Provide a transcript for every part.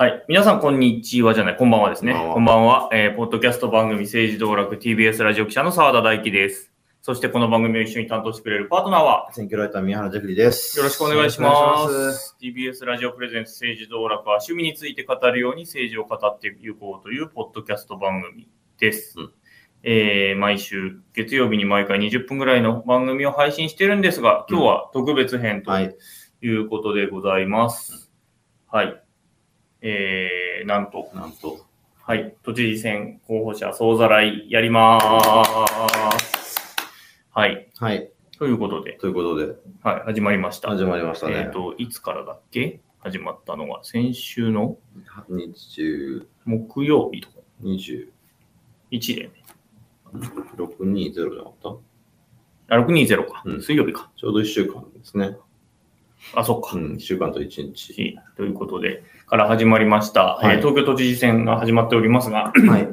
はい。皆さん、こんにちはじゃない、こんばんはですね。こんばんは。えー、ポッドキャスト番組政治道楽 TBS ラジオ記者の澤田大樹です。そして、この番組を一緒に担当してくれるパートナーは、選挙ライター宮原ジェフリーです。よろしくお願いしまよろしくお願いしす。TBS ラジオプレゼンツ政治道楽は趣味について語るように政治を語っていこうというポッドキャスト番組です。うんえー毎週月曜日に毎回20分ぐらいの番組を配信してるんですが、今日は特別編とはい。いうことでございます。はい。えー、なんと、なんと、はい。都知事選候補者総ざらいやりまーす。はい。はい。ということで、ということで、はい。始まりました。始まりましたね。えっ、と、いつからだっけ？始まったのが、先週の？20、木曜日とか、26、1でね。20じゃなかった？あ、620か。うん水曜日か。ちょうど1週間ですね。あ、そっか。うん、1週間と1日。ということで、から始まりました、はいえー東京都知事選が始まっておりますが、はい。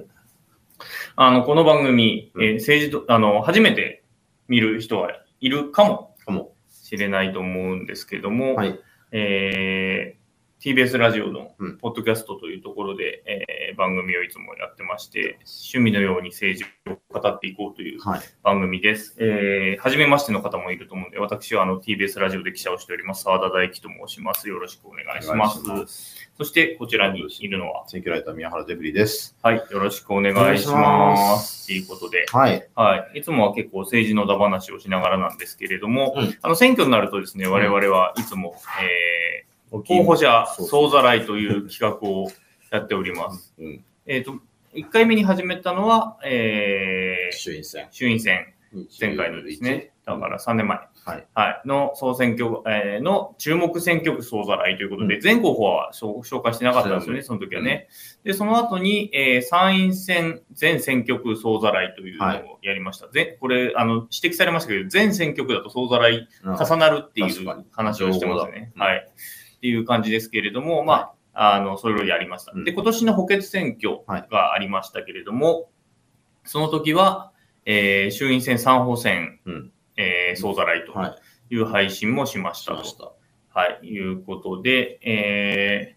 あの、この番組、うんえー政治と、あの、初めて見る人はいるかもかも。しれないと思うんですけども、はい。えー TBS ラジオのうんポッドキャストというところで、えー番組をいつもやってまして、趣味のように政治を語っていこうというはい。番組です。えー、初めましての方もいると思うので、私はあの TBS ラジオで記者をしております、澤田大樹と申します。よろしくお願いします。ますそして、こちらにいるのは、選挙ライター宮原ジェフリーです。はい、よろしくお願いし。ますということで、はい。はい。いつもは結構政治のだ話をしながらなんですけれども、うんあの、選挙になるとですね、我々はいつも、えー、候補者総ざらいという企画をやっております。うん。えっ、と、1回目に始めたのは、えー、衆院選。衆院選、前回のですね、だから3年前。はい。はい。の総選挙、えーの注目選挙区総ざらいということで、う全候補は紹紹介してなかったんですよね、その時はね。で、その後に、えー参院選全選挙区総ざらいというのをやりました。ぜこれ、あの、指摘されましたけど、全選挙区だと総ざらいうん重なるっていう話をしてますね。はい。っていう感じですけれども、まあ、あの、それをやりました。うん。で、今年の補欠選挙がありましたけれども、その時は、えー衆院選3補選、うん。えー総ざらいとはい。いう配信もしましたました。はい、いうことで、え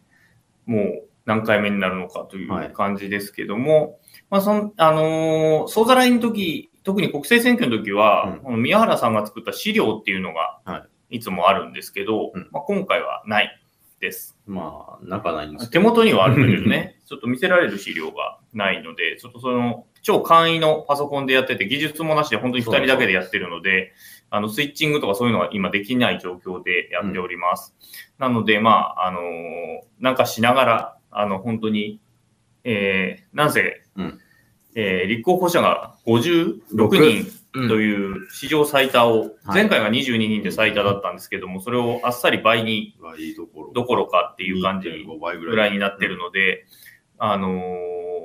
ーもう何回目になるのかといはい。う感じですけども、まあ、その、あのー総ざらいの時、特に国政選挙の時は、うん。この宮原さんが作った資料っていうのが、はいつもあるんですけど、うん。まあ、今回はないです。まあ、仲ないんですけ手元にはあるんだけどね、ちょっと見せられる資料がないので、ちょっとその、超簡易のパソコンでやってて、技術もなしで本当に2人だけでやってるので、あの、スイッチングとかそういうのは今できない状況でやっております。なので、まあ、あのーなんかしながら、あの、本当に、えー、なんせ、うんえー立候補者が56人ど。という史上最多を、はい前回が22人で最多だったんですけども、それをあっさり倍に。どころかっていう感じ2.5倍ぐらい。になってるので、あのー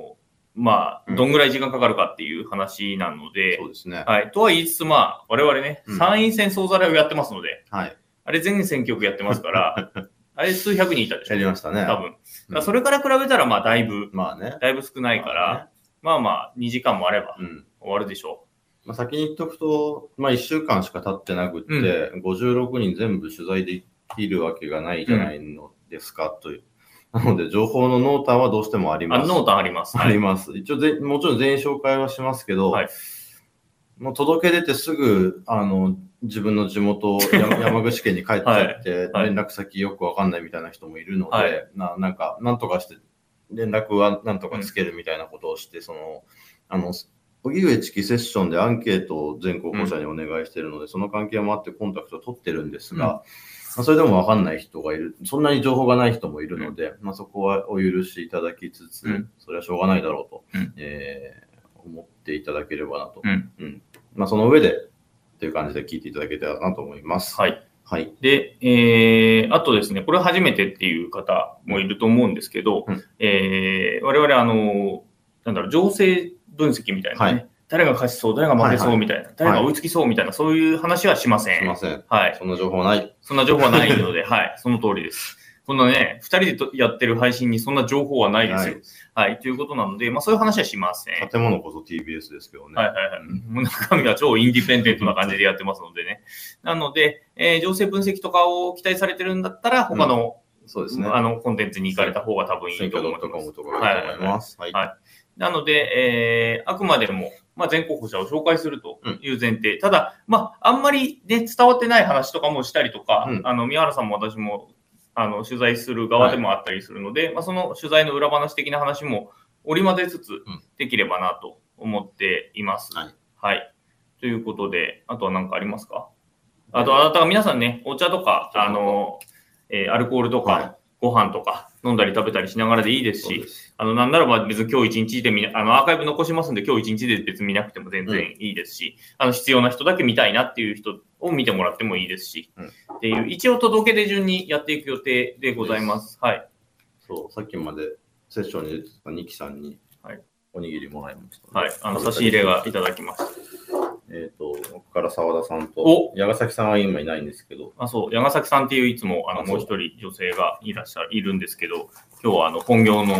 まあ、うんどんぐらい時間かかるかっていう話なので、そうですね。はい。とは言いつつ、まあ、我々ね、うん参院選総ざらいをやってますので、はい。あれ全選挙区やってますから、あれ数百人いたでしょやりましたね。多分。それから比べたら、まあ、だいぶ、まあね。だいぶ少ないから、まあまあ、2時間もあればうん。終わるでしょまあ、先に言っとくと、まあ、1週間しか経ってなくって、56人全部取材できるわけがないじゃないのですか、という。なので、情報の濃淡はどうしてもあります。濃淡あります。あります。一応ぜ、もちろん全員紹介はしますけど、はいもう届け出てすぐ、あの、自分の地元、山 山口県に帰っちゃって、はい連絡先よくわかんないみたいな人もいるので、はいななんか、なんとかして、連絡はなんとかつけるみたいなことをして、その、あの、荻上チキセッションでアンケートを全候補者にお願いしているので、その関係もあってコンタクトを取ってるんですが、うんまあ、それでもわかんない人がいる、そんなに情報がない人もいるので、まあ、そこはお許しいただきつつ、うんそれはしょうがないだろうと、うんえー思っていただければなと。うん。まあ、その上で、っていう感じで聞いていただけたらなと思います。はい。はい。で、えー、あとですね、これ初めてっていう方もいると思うんですけど、うんえー、我々、あの、なんだろう、情勢分析みたいなね、はい誰が勝ちそう、誰が負けそはいはいうみたいな、誰が追いつきそうみたいな、そういう話はしません。すいません。はい。そんな情報はない。そんな情報はないので、はい、その通りです。こんなね、二人でとやってる配信にそんな情報はないですよ。はい、ということなので、まあそういう話はしません。はい建物こそ TBS ですけどね。はいはい。もう中身は超インディペンデントな感じでやってますのでね。なので、えー情勢分析とかを期待されてるんだったら、他のそうですね。あの、コンテンツに行かれた方が多分い選いと挙思います。.com とかがいいと思います。はい。はいなので、えー、あくまでも、まあ、全候補者を紹介するという前提。ただ、まあ、あんまりね、伝わってない話とかもしたりとか、うんあの、宮原さんも私も、あの、取材する側でもあったりするので、まあ、その取材の裏話的な話も織り交ぜつつんできればなと思っています。はい。はい。ということで、あとは何かありますか？あと、あなたが皆さんね、お茶とか、あの、えーアルコールとか、はいご飯とか飲んだり食べたりしながらでいいですし、す。ああの、なんならば別に今日一日で見な、あの、アーカイブ残しますんで、今日一日で別に見なくても全然いいですし、あの、必要な人だけ見たいなっていう人を見てもらってもいいですし、うんっていう、一応届け出順にやっていく予定でございます。はい。そう、さっきまでセッションに出てたニキさんにはいおにぎりもらいました。はい。あの、差し入れがいただきました。えっ、と、僕から澤田さんとお、矢ヶ崎さんは今いないんですけど、あ、そう、山崎さんっていういつも、あの、あもう一人女性がいらっしゃる、いるんですけど、今日はあの、本業の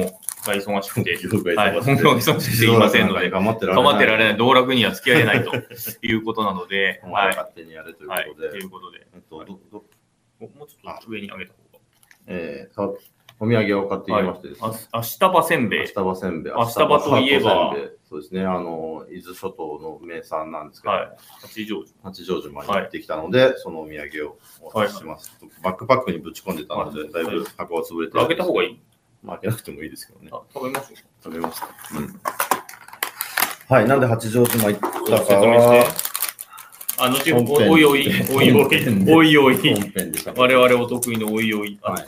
が忙しくて、はい、本業が忙しくていませんので、頑張ってられない。頑張ってられない、道楽には付き合えないと いうことなので、はい。が勝手にやれというはい。ことで、ということで、えっと、どどもうちょっと上に上げた方えー、さお土産を買ってきましてですね、が。あ、明日場せんべい明。日葉せんべい。明日葉といえばそうですね、あの、伊豆諸島の名産なんですけど、はい。八丈島。八丈島に行ってきたので、そのお土産をお渡しします。バックパックにぶち込んでたので、だいぶ箱は潰れて開けた方がいい？あ、開けなくてもいいですけどね。あ食べます食べました。うん。はい、なんで八丈島行ったか。あ、後ほど、おいおい、おいおい、おいおい。我々お得意のおいおい。あはい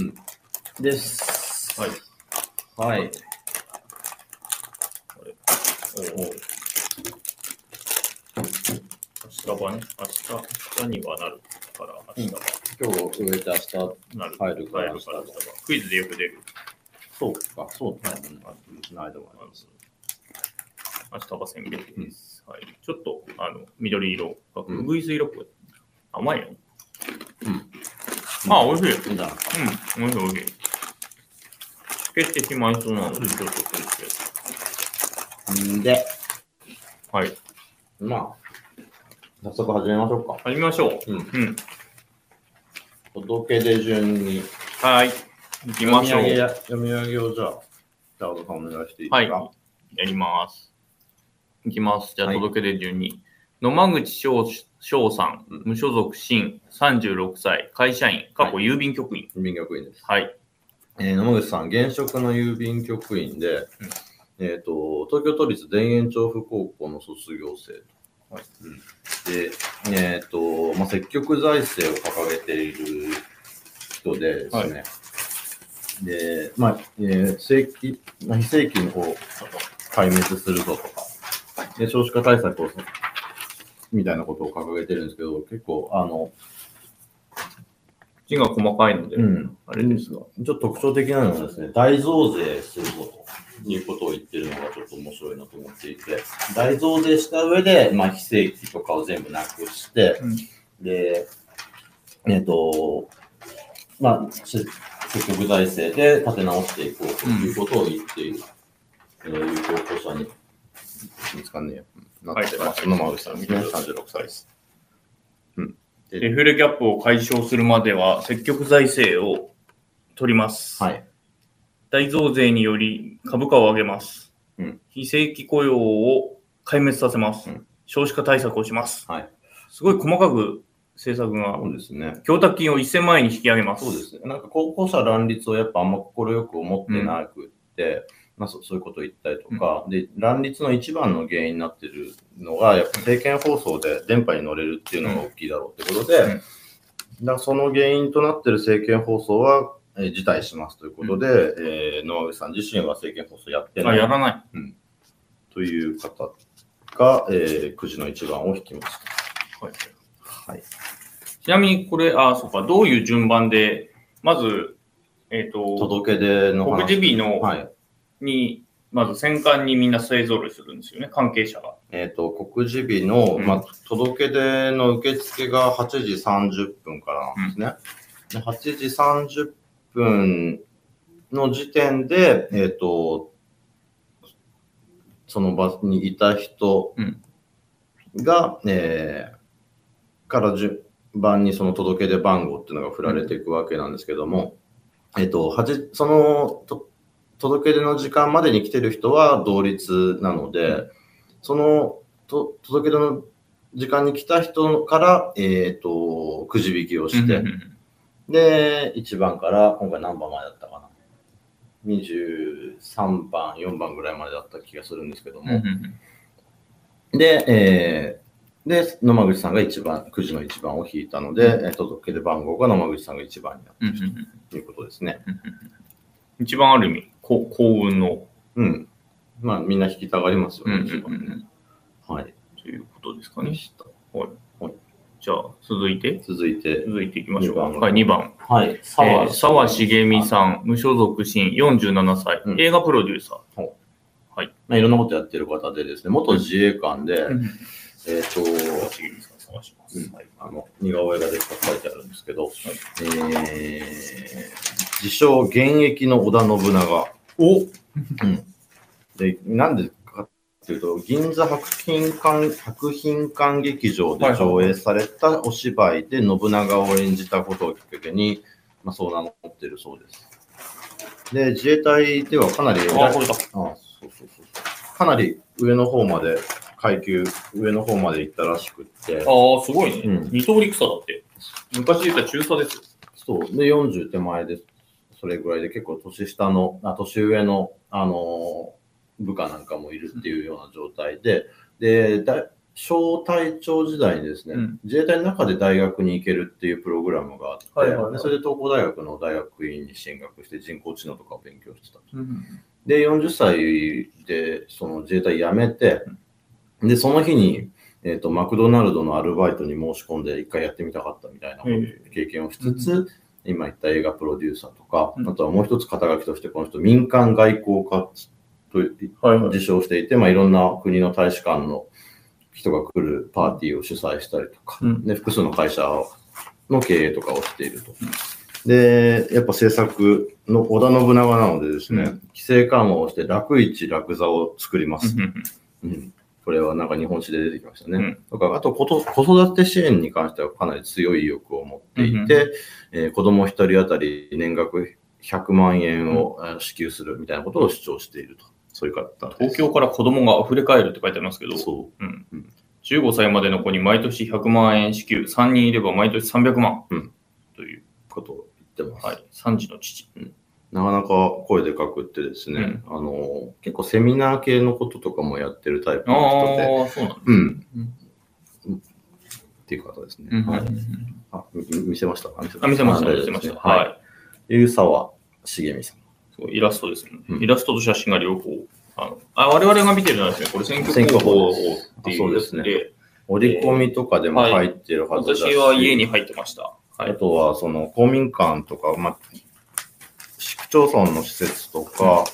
うん。です。はい。はい。る。おお明日はね、明日、明日にはなるから、明日は今日植えて明日、なる。入るから。クイズでよく出る。そうか、そうだね。ないでもあります。明日はせんべいです。はい。ちょっと、あの、緑色が、うぐいす色っぽい。甘いよ。うん。あ、美味しい。うん、美味しい美味しい。つけてしまいそうなので、ちょっとこれんで、はい。まあ、早速始めましょうか。始めましょう。うん。うん。届け出順に。はい。行きましょう。読み上げをじゃあ、じゃあ、小田さんお願いしていいですか？はい。やります。いきます。じゃあ、はい届け出順に。野間口翔翔さんうん、無所属新、36歳、会社員、過去郵便局員。郵便局員です。はい。えー野々口さん、現職の郵便局員で、えっ、と、東京都立田園調布高校の卒業生。はいうんで、えっ、と、まあ、積極財政を掲げている人でですね、で、まあ、えー正規、まあ、非正規の方を壊滅するぞとか、で少子化対策をみたいなことを掲げてるんですけど、結構、あの、字が細かいので、うん、あれですが。ちょっと特徴的なのはですね、大増税するぞということを言ってるのがちょっと面白いなと思っていて、大増税した上で、まあ、非正規とかを全部なくして、うん。で、えっ、と、まあ、し積極財政で立て直していこうということを言っている、えー有効者に、見つかん。ねえよ。なってます。野間口さんですね、36歳です。うん。デフレギャップを解消するまでは、積極財政を取ります。はい。大増税により株価を上げます。うん非正規雇用を壊滅させます。うん少子化対策をします。はい。すごい細かく政策が、そうですね。供託金を1000万円に引き上げます。そうですね。なんか高校者乱立をやっぱあんま心く思ってなくって、まあそそういうことを言ったりとか、で、乱立の一番の原因になってるのが、やっぱ政見放送で電波に乗れるっていうのが大きいだろうってことで、うん。だからその原因となってる政見放送は、えー辞退しますということで、えー野間口さん自身は政見放送やってなあ、いやらない。という方が、えー、くじの一番を引きましはい。た。はい。ちなみにこれ、あ、そうか、どういう順番で、まず、えっ、と、届け出の告示日の、はい。に、まず戦艦にみんな勢ぞろいするんですよね、関係者が。えっ、と、告示日の、うん。まあ、届け出の受付が8時30分からなんですね。で8時30分の時点で、えっ、と、その場にいた人うん。が、えーからじゅ番にその届け出番号っていうのが振られていくわけなんですけども、えっと、はじそのと届け出の時間までに来てる人は同率なので、そのと届け出の時間に来た人から、えっと、くじ引きをして、で、1番から、今回何番までだったかな。23番、4番ぐらいまでだった気がするんですけども。で、えーで、野間口さんが1番、くじの1番を引いたので、えー届け出番号が野間口さんが1番になったということですね。一番ある意味、こ幸運の、うん。まあ、みんな引きたがりますよね、うんうんうんはい。ということですかね。はいはい。じゃあ、続いて、続いて、続いていきましょうか。はい、2番。はい。えー沢茂美さん、無所属新、47歳、うん映画プロデューサー。まあ、いろんなことやってる方でですね、元自衛官で、えっ、と、探します。うんあの、似顔絵がでっかく書いてあるんですけど、えー、自称現役の織田信長。おうん。で、なんでかっていうと、銀座博品館、博品館劇場で上映されたお芝居で信長を演じたことをきっかけに、まあ、そう名乗ってるそうです。で、自衛隊ではかなり、あ、これだ。あそうそうそう。かなり上の方まで、階級、上の方まで行ったらしくって、ああ、すごいね。うん二刀陸さだって。昔言ったら中佐ですよ。そう。で、40手前で、それぐらいで結構年下の、あ年上の、あのー部下なんかもいるっていうような状態で、で、だ小隊長時代にですね、うん自衛隊の中で大学に行けるっていうプログラムがあって、はいはいはいでそれで東工大学の大学院に進学して人工知能とかを勉強してた。うんで、40歳でその自衛隊辞めて、で、その日に、えっ、と、マクドナルドのアルバイトに申し込んで一回やってみたかったみたいなへ経験をしつつ、今言った映画プロデューサーとか、うん。あとはもう一つ肩書きとしてこの人民間外交家と。自称していて、まあ、いろんな国の大使館の人が来るパーティーを主催したりとか、うん。で複数の会社の経営とかをしていると。で、やっぱ制作の織田信長なのでですね、うん。規制緩和をして楽市楽座を作ります。うん。うんこれはなんか日本史で出てきましたね。うんとかあとこと子育て支援に関してはかなり強い意欲を持っていて、うんえー子供一人当たり年額100万円をえー支給するみたいなことを主張していると。そういう方東京から子供が溢れ返るって書いてありますけど、そう。うんうん15歳までの子に毎年100万円支給、3人いれば毎年300万、うんという、ことを言ってます。はい、3児の父。なかなか声で書くってですね、あの、結構セミナー系のこととかもやってるタイプあの人で、あ、そうなんだ。うん。うんっていう方ですね。うんはい。あ、み見せました見せました、あ見せました。はい。はい。ゆうさわしげみさん。そうイラストですね。うんイラストと写真が両方。あのあ我々が見てるのはですね、これ選挙候補をっていうやつ選挙で、折り込みとかでも入ってるはずだし、私は家に入ってました。はい。あとは、その、公民館とか、まあ、町村の施設とか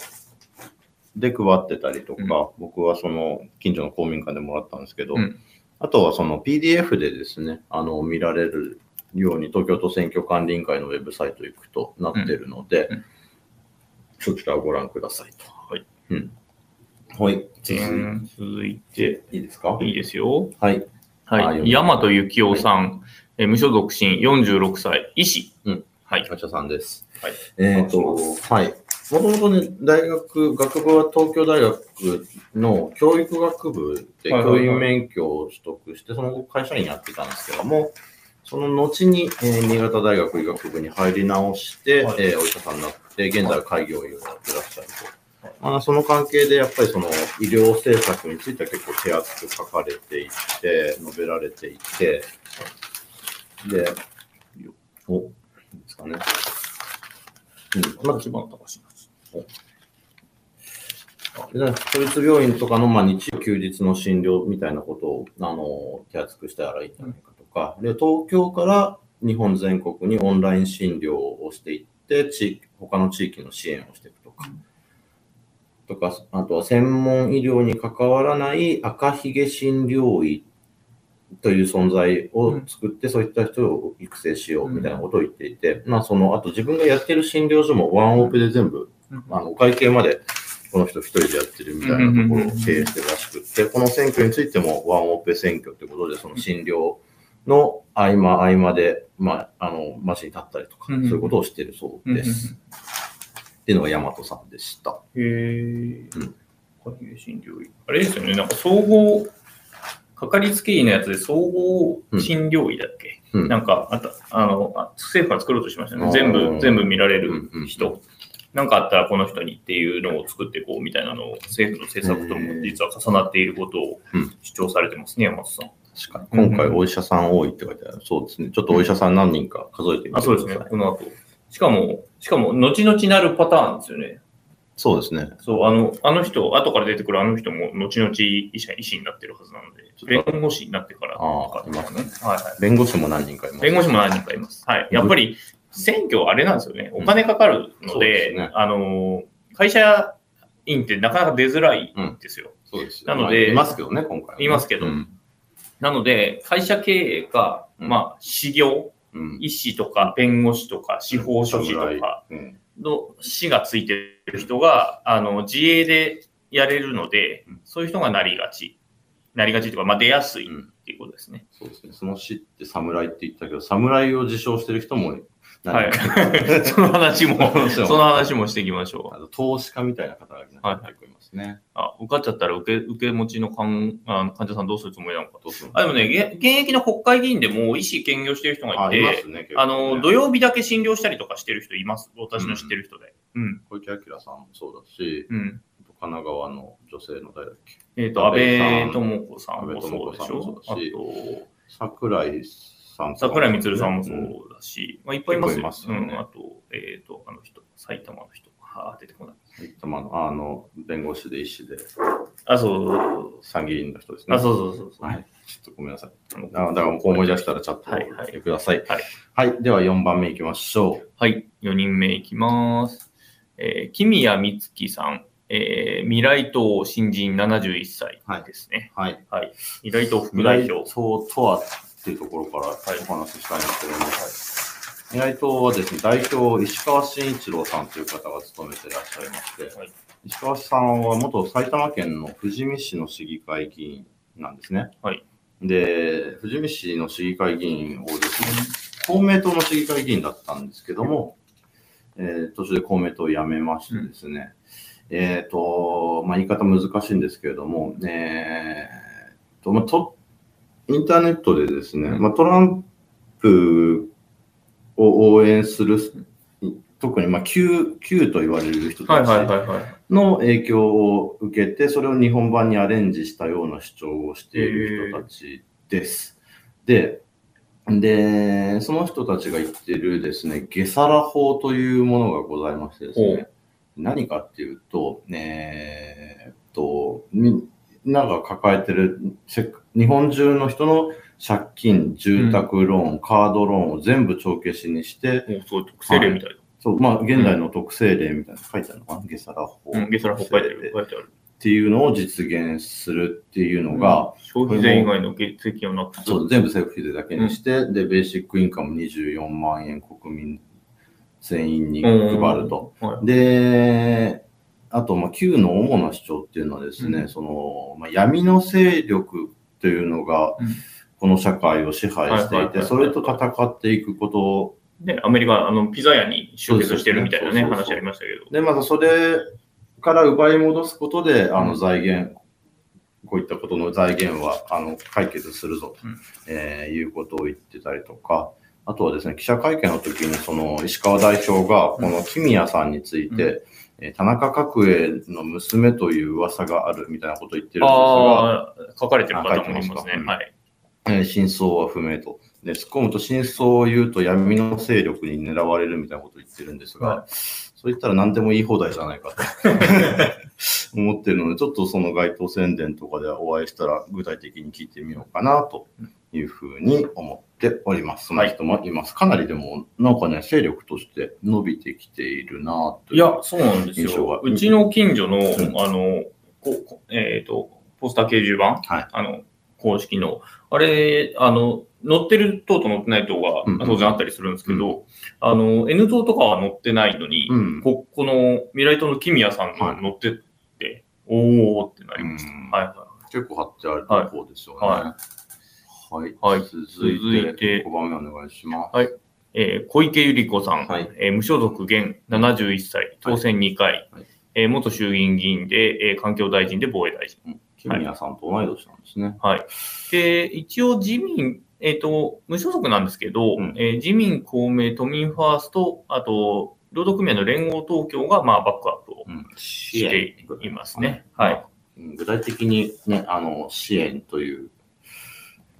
で配ってたりとか、うん僕はその、近所の公民館でもらったんですけど、うんあとはその PDF でですね、あの、見られるように、東京都選挙管理委員会のウェブサイト行くとなってるので、うんそちらをご覧くださいと。はい。うん。はい。続いて、いいですか？いいですよ。はい。あはい。大和幸雄さん、えー無所属新46歳、医師。うんはい。ガチャさんです。はい。えっ、と、はい。もともとね、大学、学部は東京大学の教育学部ではいはいはい教員免許を取得して、その後会社員やってたんですけども、その後に、えー新潟大学医学部に入り直して、はいえーお医者さんになって、現在は開業医をやってらっしゃると。まあ、その関係でやっぱりその医療政策については結構手厚く書かれていて、述べられていて、で、お、いいですかね。うん、まあ一番高橋で都立病院とかの、まあ、日休日の診療みたいなことをあの手厚くしたらいいんじゃないかとか、で東京から日本全国にオンライン診療をしていって地域他の地域の支援をしていくとか、とかあとは専門医療に関わらない赤ひげ診療医という存在を作って、そういった人を育成しようみたいなことを言っていて、まあそのあと自分がやってる診療所もワンオペで全部あのお会計までこの人一人でやってるみたいなところを経営してるらしくって、この選挙についてもワンオペ選挙ということで、その診療の合間合間で、まあ、あの、マシに立ったりとか、うんそういうことをしているそうです。っていうのが大和さんでした。へえ。うん診療医。あれですよね、なんか総合、かかりつけ医のやつで総合診療医だっけ、うんなんか、あたあの、あ政府が作ろうとしましたね。全部、全部見られるうんうん人。なんかあったらこの人にっていうのを作っていこうみたいなのを政府の政策とも実は重なっていることをうん主張されてますね、山本さん。確かに。今回お医者さん多いって書いてある。そうですね。ちょっとお医者さん何人か数えてみてくだあ、さい。そうですね、この後。しかも、しかも、後々なるパターンですよね。そうですね。そう、あの、あの人、後から出てくるあの人も、後々医者、医師になってるはずなので、弁護士になってからあとかあ、いますね。はいはい。弁護士も何人かいます。弁護士も何人かいます。はい。やっぱり、選挙、あれなんですよね。お金かかるのそうでで、すねあの、会社員ってなかなか出づらいんですよ。そうですよなのでまあいますけどね、今回はね。いますけどうん。なので、会社経営か、うんまあ、事業、うん。医師とか弁護士とか司法書士とかうん。の死がついてる人が、あの、自営でやれるのでうん、そういう人がなりがち。なりがちというか、まあ、出やすいうんっていうことですね。そうですね。その死って侍って言ったけど、侍を自称してる人もはい。その話も、その話もしていきましょう。あの投資家みたいな方が結構いますね。あ、受かっちゃったら受け、受け持ちの患あの患者さんどうするつもりなのか。どうするあ、でもね、げ現役の国会議員でも医師兼業してる人がいて、すね。あの、土曜日だけ診療したりとかしてる人います。私の知ってる人で。うん。小池晃さんもそうだし、うん。神奈川の女性の誰だっけ？えっ、と、安安倍智子さんもそうでしょあと、桜井さん桜井光さんもそううんだし、まあ、いっぱいいますますよねうん。あと、えっ、と、あの人、埼玉の人。はあ、出てこない。埼玉のあの弁護士で医師であ、そう参議院の人ですね。あ、そうそうそうそう。はい。ちょっとごめんなさい。だから思い出したらチャットをはいはいしてください。はい。はい。では4番目いきましょう。はい、4人目いきます。えー、木宮光樹さん、えー、未来党新人71歳ですね。はい。はい。未来党副未来代表。党とはっていうところからお話ししたいんですけども、未来党はですね、代表、石川慎一郎さんという方が務めていらっしゃいまして、はい。石川さんは元埼玉県の富士見市の市議会議員なんですね。はい。で、富士見市の市議会議員をですね、公明党の市議会議員だったんですけども、えー途中で公明党を辞めましてですね、えっ、と、まあ、言い方難しいんですけれども、えーとまあ、とインターネットでですね、うんまあ、トランプを応援する、特にまあ Q, Q と言われる人はいたち。の影響を受けて、それを日本版にアレンジしたような主張をしている人たちです。で、で、その人たちが言ってるですね、ゲサラ法というものがございましてですほね、何かっていうと、えーっと、なが抱えてるせ日本中の人の借金、住宅ローン、カードローンを全部帳消しにして、もうそう、特性例みたいな。そう、まあ、現在の特性例みたいなの書いてあるのかな、ゲサラ法。うん、ゲスラ北海道で書いてある。っていうのを実現するっていうのが、消費税以外の月税をなくす。そう全部政府費税だけにして、で、ベーシックインカム24万円国民全員に配ると。はい。で、あと、まあ、Q の主な主張っていうのはですね、うん。その、まあ、闇の勢力というのがうん、この社会を支配していて、それと戦っていくこと。で、アメリカ、あの、ピザ屋に集結してるみたいなね、そうそうそう話ありましたけど。で、またそれから奪い戻すことで、あのうん。財源、こういったことの財源はあの解決するぞと、うん。えーいうことを言ってたりとか、あとはですね、記者会見の時に、その石川代表が、この木宮さんについて、うえー田中角栄の娘という噂があるみたいなことを言ってるんですが、書かれてる方もいますね。はい。えー真相は不明と。で、突っ込むと真相を言うと闇の勢力に狙われるみたいなことを言ってるんですが、はそう言ったら何でも言い放題じゃないかと 思ってるので、ちょっとその街頭宣伝とかでお会いしたら具体的に聞いてみようかなというふうに思っております。その人もいます。かなりでも、なんかね、勢力として伸びてきているなという。いや、そうなんです。ようちの近所の、んあの、ここえっ、と、ポスター掲示板、はいあの、公式の、あれ、あの、載ってる塔と載ってない塔がうん当然あったりするんですけど、あの、N 塔とかは載ってないのに、うんここの未来塔の木宮さんの載っておーってなりました。うん。はいは結構貼ってある方ですよね。ははい。はい。続続いて、いて。5番目お願いします。えー小池百合子さん、はい。えー無所属現71歳、当選2回、はい。えー元衆議院議員で、えー環境大臣で防衛大臣。キムニアさんと同い年なんですね。で、一応自民、えっ、と、無所属なんですけど、うん。えー自民、公明、都民ファースト、あと、労働組合の連合東京が、まあ、バックアップをしていますね。はい。うん具体的にね、あの、支援という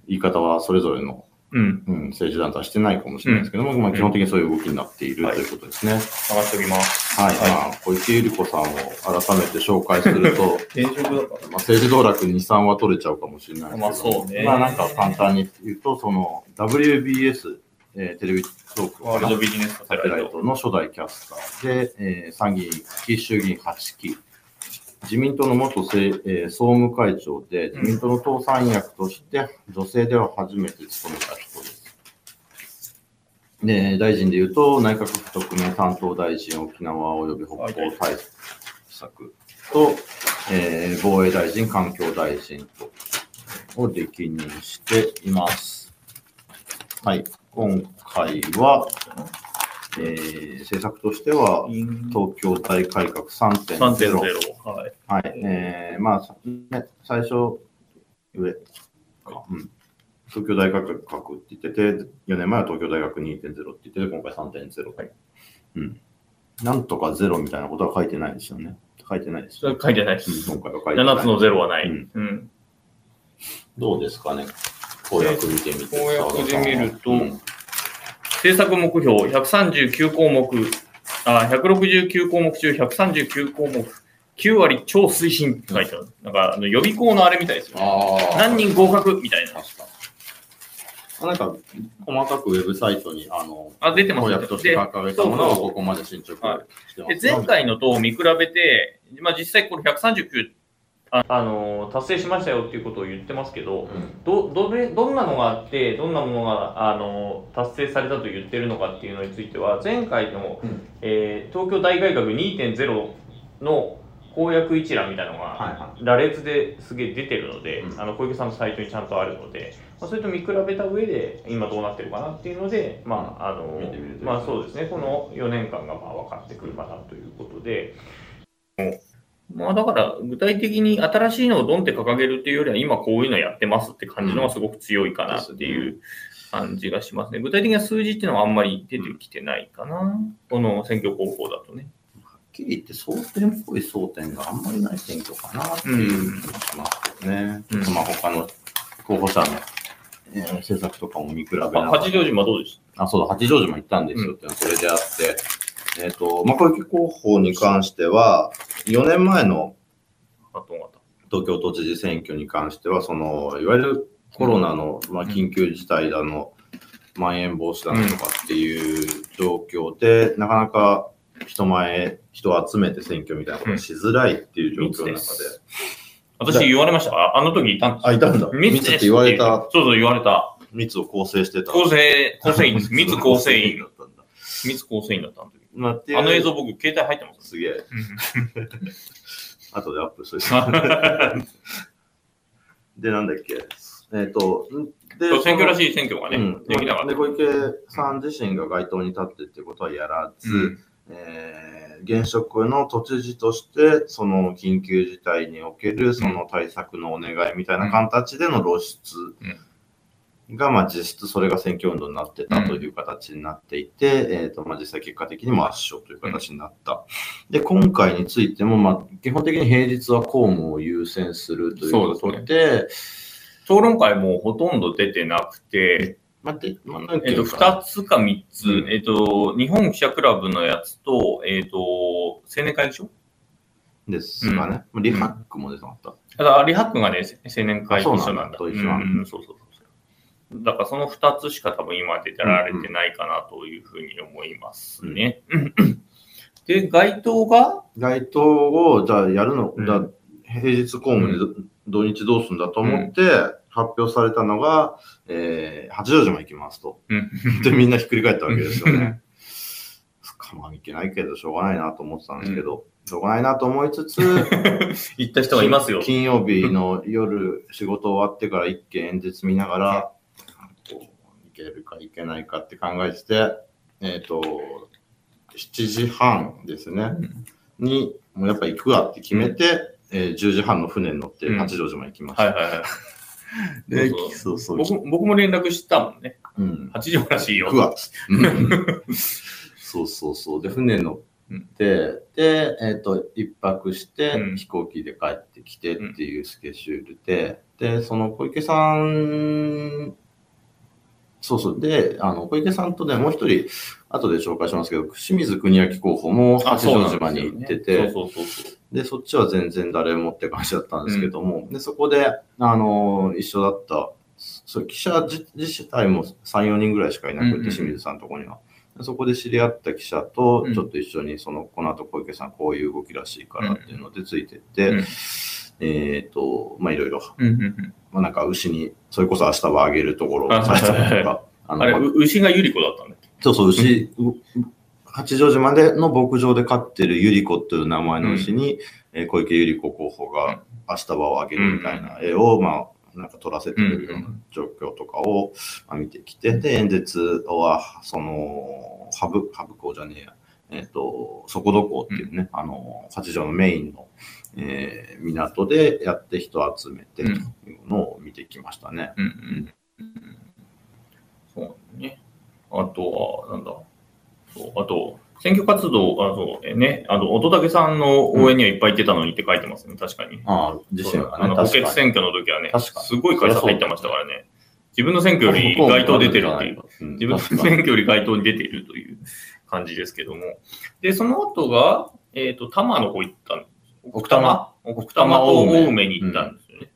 言い方はそれぞれの、うん。うん、政治団体はしてないかもしれないですけども、まあ、基本的にそういう動きになっている、はいということですね。探しておきます。はい。はいまあ、小池百合子さんを改めて紹介すると。まあ、政治道楽2、3は取れちゃうかもしれないですけど、まあそうねまあなんか簡単に言うと、その WBS、えーテレビトークワールドビジネスササテライト。トの初代キャスターで、えー参議院期、衆議院8期、自民党の元政、えー総務会長で、自民党の党三役として、女性では初めて務めた人です。で、大臣で言うと、内閣府特命担当大臣、沖縄及び北方対策と、えー防衛大臣、環境大臣と、を歴任しています。はい。今回は、えー政策としては、東京大改革3.0。3.0。はい。はい。えー、まあ、さね、最初、上か、うん。東京大改革って言ってて、4年前は東京大学2.0って言ってて、今回3.0。はい。うん。なんとかゼロみたいなことは書いてないですよね。書いてないです書いてないです。うん今回は書いてない。7つのゼロはない。うんうん。どうですかね。公約見てみて。公約で見るとうん政策目標139項目、あ、169項目中139項目、9割超推進って書いてある。なんか、あの予備校のあれみたいですよ。ああ。何人合格みたいな。確かあなんか、細かくウェブサイトに、あの、あ、出てます公として掲げたものをここまで進捗してます。で前回のと見比べて、まあ、実際これ139あ、あのー達成しましたよっていうことを言ってますけど、うん。どどれどんなのがあって、どんなものが、あのー達成されたと言ってるのかっていうのについては、前回の、うん。えー東京大改革2.0の公約一覧みたいなのはいが、は羅列ですげえ出てるので、うん。あの小池さんのサイトにちゃんとあるので、まあ、それと見比べた上で、今どうなってるかなっていうので、まあ、あのまあそうですね、この4年間がまあ分かってくるかなということで、まあだから具体的に新しいのをドンって掲げるっていうよりは、今こういうのやってますって感じのがすごく強いかなっていう感じがしますね。具体的な数字っていうのはあんまり出てきてないかな、この選挙広報だとね。はっきり言って争点っぽい争点があんまりない選挙かなっていう気がしますけどね。うんまあ他の候補者の、えー政策とかも見比べながら。八丈島どうでしあ、そうだ、八丈島行ったんですよっていうのはそれであって、えっ、と、まあ、小池候補に関しては、4年前の東京都知事選挙に関しては、その、いわゆるコロナの、まあ、緊急事態だの、まん延防止だのとかっていう状況で、なかなか人前、人を集めて選挙みたいなことをしづらいっていう状況の中で。私言われましたああの時いたんですあ、いたんだ。密密って言われた、そうそう言われた。密を構成してた。構成、構成員です。密構成員だ。ったんだ。密構成員だったの時。まあっていうあの映像僕携帯入ってます。すげえ。うん後でアップしといて。で、なんだっけ。えっ、と、で選挙らいしい選挙がね、うん、できなかったで、。小池さん自身が街頭に立ってってことはやらず、うんえー現職の都知事として、その緊急事態におけるその対策のお願いみたいな形での露出が、まあ実質それが選挙運動になってたという形になっていて、えっ、と、まあ実際結果的にも圧勝という形になった。で、今回についても、まあ基本的に平日は公務を優先するということそうで、討論会もほとんど出てなくて、待って、まあ、えっと、いうか二つか三つ、うんえっと、日本記者クラブのやつと、えっと、青年会議所？ですかね。リハックも出てなかった。だから、リハックがね、青年会議所なんだ。あそうなんだうんそうそう。だから、その二つしか多分今出てられてないかなというふうに思いますね。で、街頭が、街頭をじゃあやるの、うん。じゃあ平日公務でど土日どうするんだと思って発表されたのが、えー八丈島行きますと。うん。で、みんなひっくり返ったわけですよね。かまあいけないけど、しょうがないなと思ってたんですけど、しょうがないなと思いつつ、行った人がいますよ。金曜日の夜仕事終わってから一件演説見ながら、けるかいけないかって考えてて、えっ、と、7時半ですね、に、もうやっぱ行くわって決めて、えー10時半の船に乗ってうん八丈島行きました。はいはいはい。でそうそうそう。僕僕も連絡したもんね。うん。八条らしいよ行。くわ そうそうそう。で、船乗って、で、えっ、と、一泊して、うん飛行機で帰ってきてっていうスケジュールで、で、その小池さん、そうそう。で、あの、小池さんとね、もう一人、後で紹介しますけど、清水国明候補も八丈島に行ってて。で、そっちは全然誰もって感じだったんですけども、で、そこで、あの一緒だった、そう記者自自体も3、4人ぐらいしかいなくて、うんうんうん清水さんのところには。でそこで知り合った記者とうん、ちょっと一緒に、その、この後小池さんこういう動きらしいからっていうのでついてって、うん。えっ、と、まあ、いろいろ、うんうんうんまあ、なんか牛に、それこそ明日はあげるところをあさせたりとか、あのあれ、牛がゆり子だったんだっけ？そうそう、牛、う八丈島での牧場で飼ってるゆり子という名前の牛に、えー小池百合子候補が明日場をあげるみたいな絵を、まあ、なんか撮らせてるような状況とかを、まあ、見てきて、で、演説は、その、ハブ、ハブ港じゃねえや、えっ、と、そこどこっていうね、あの、八丈のメインの、えー港でやって人を集めてというのを見てきましたね。うんうんうん。そうね。あとは、なんだ。そうあと、選挙活動、あそうえね、あの、乙武さんの応援にはいっぱい行ってたのにって書いてますね、確かに。ああ、自身はね、あの補。欠選挙の時はね、すごい会社入ってましたからね。自分の選挙より街頭出てるっていう。うん。自分の選挙より街頭に出ているという感じですけども。で、その後が、えっ、と、多摩の方行ったん奥多摩？奥多摩？と青梅に行ったんですよね。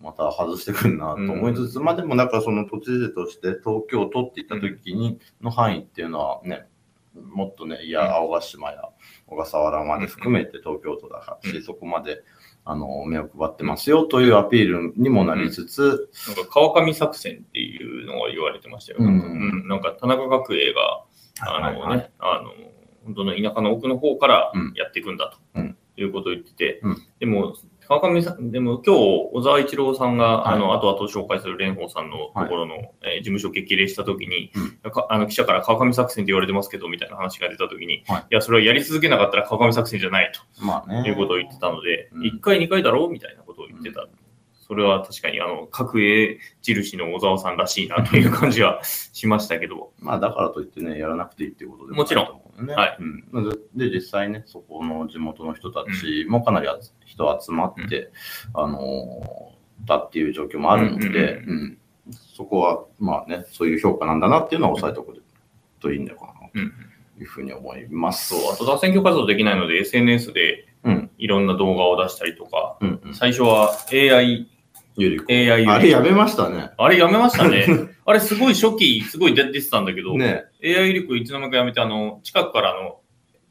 また外してくるなと思いつつ、まあでもなんかその都知事として東京都って言った時にの範囲っていうのはね、もっとね、いや、青ヶ島や小笠原まで含めて東京都だからし、うん。そこまであの目を配ってますよというアピールにもなりつつ、なんか川上作戦っていうのが言われてましたよ。うん。うん。なんか田中角栄が、あのね、はいはい。あの、本当の田舎の奥の方からうん。やっていくんだと、うん。いうことを言ってて、うん。でも、川上さん、でも今日、小沢一郎さんが、はい。あの、後々紹介する蓮舫さんのところの、えー事務所激励したときに、うん。かあの記者から川上作戦って言われてますけど、みたいな話が出たときに、はい。い、や、それはやり続けなかったら川上作戦じゃないまあね。ということを言ってたので、うん。1回、2回だろうみたいなことを言ってた。それは確かに、あの、角栄印の小沢さんらしいなという感じはしましたけど、まあだからといってね、やらなくていいっていうことでもちろん。はいうん。で、実際ね、そこの地元の人たちもかなり人集まって、あのーたっていう状況もあるので、うんうんうんそこは、まあね、そういう評価なんだなっていうのは押さえておくといいんだかなうん。というふうに思います。そう、あと、選挙活動できないので、SNS でうん。いろんな動画を出したりとか、うん、うん。最初は AI、ゆり子。AI あれやめましたね。あれやめましたね。あれすごい初期、すごい出てたんだけど、ね。AI ゆり子いつの間にかやめて、あの、近くからの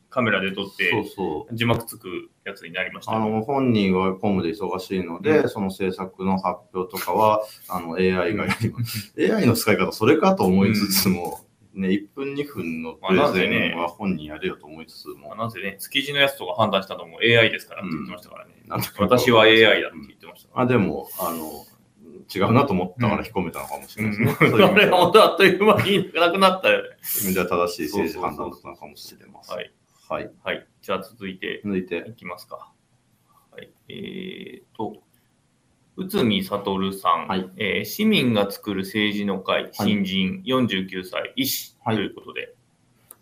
カメラで撮って、そうそう。字幕つくやつになりましたね、あの、本人は公務で忙しいので、うその制作の発表とかは、あの、AI がやります。AI の使い方、それかと思いつつも、ね、1分2分のプレゼねンは本人やれよと思いつつも、なぜね、築地のやつとか判断したのも AI ですからって言ってましたからね。なん私は AI だって言ってましたから。あ、でも、あの、違うなと思ったから引っ込めたのかもしれないですね。うんそれ、味では本当あっという間になくなったよね。そういう正しい政治判断だったのかもしれません。はい。はい。はい。じゃあ続いて続いて、いきますか。はい。えーと、内海悟さん、はいえー市民が作る政治の会、新人、49歳、医師、はいということで。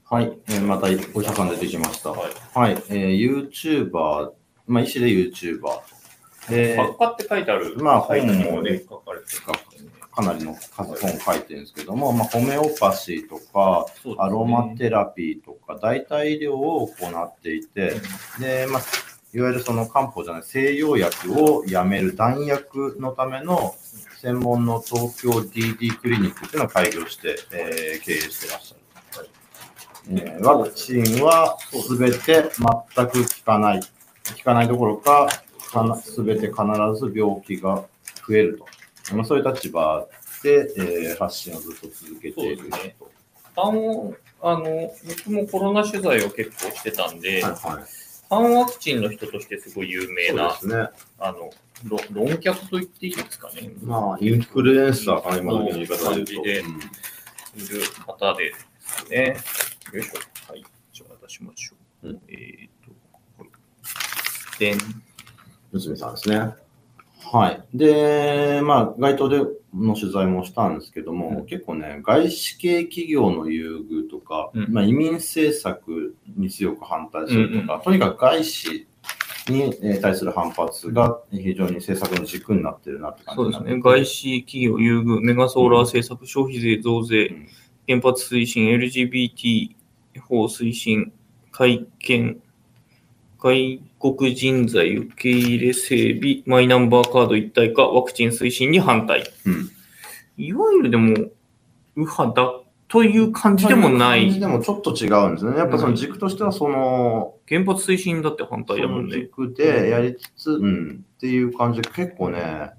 はい。えーまたお医者さん出てきました。はい。はい。えー、YouTuber、まあ、医師で YouTuber と。で、作家って書いてある。まあ本ももね、書かれてるかかなりの数本を書いてるんですけども、まあ、ホメオパシーとか、アロマテラピーとか、代替医療を行っていて、で、まあ、いわゆるその漢方じゃない、西洋薬をやめる弾薬のための専門の東京 DD クリニックっていうのを開業して、えー経営してらっしゃる。えーワクチンはすべて全く効かない。効かないどころか、すべて必ず病気が増えると。まあ、そういう立場で、えー発信をずっと続けているそうですねあの、あの、僕もコロナ取材を結構してたんで、はいはい。反ワクチンの人としてすごい有名な、そうですね。あの、ロ論客と言っていいですかね。まあ、インフルエンサーかな、今の言い方で言うと。でうんいる方ですね。よいしょ。はい。じゃあ出しましょう。うんえっ、と、はいでん。内海さんですね。はい。で、まあ、街頭での取材もしたんですけども、うん。結構ね、外資系企業の優遇とか、うん。まあ、移民政策に強く反対するとか、うんとにかく外資にえー対する反発が非常に政策の軸になってるなって感じそうですね。外資企業優遇、メガソーラー政策、消費税増税、うん。原発推進、LGBT 法推進、会見、外国人材受け入れ整備、マイナンバーカード一体化、ワクチン推進に反対。うんいわゆるでも、右派だという感じでもない。でもちょっと違うんですね。やっぱその軸としては、その、原発推進だって反対だもんね。軸でやりつつ、うん、っていう感じで結構ね、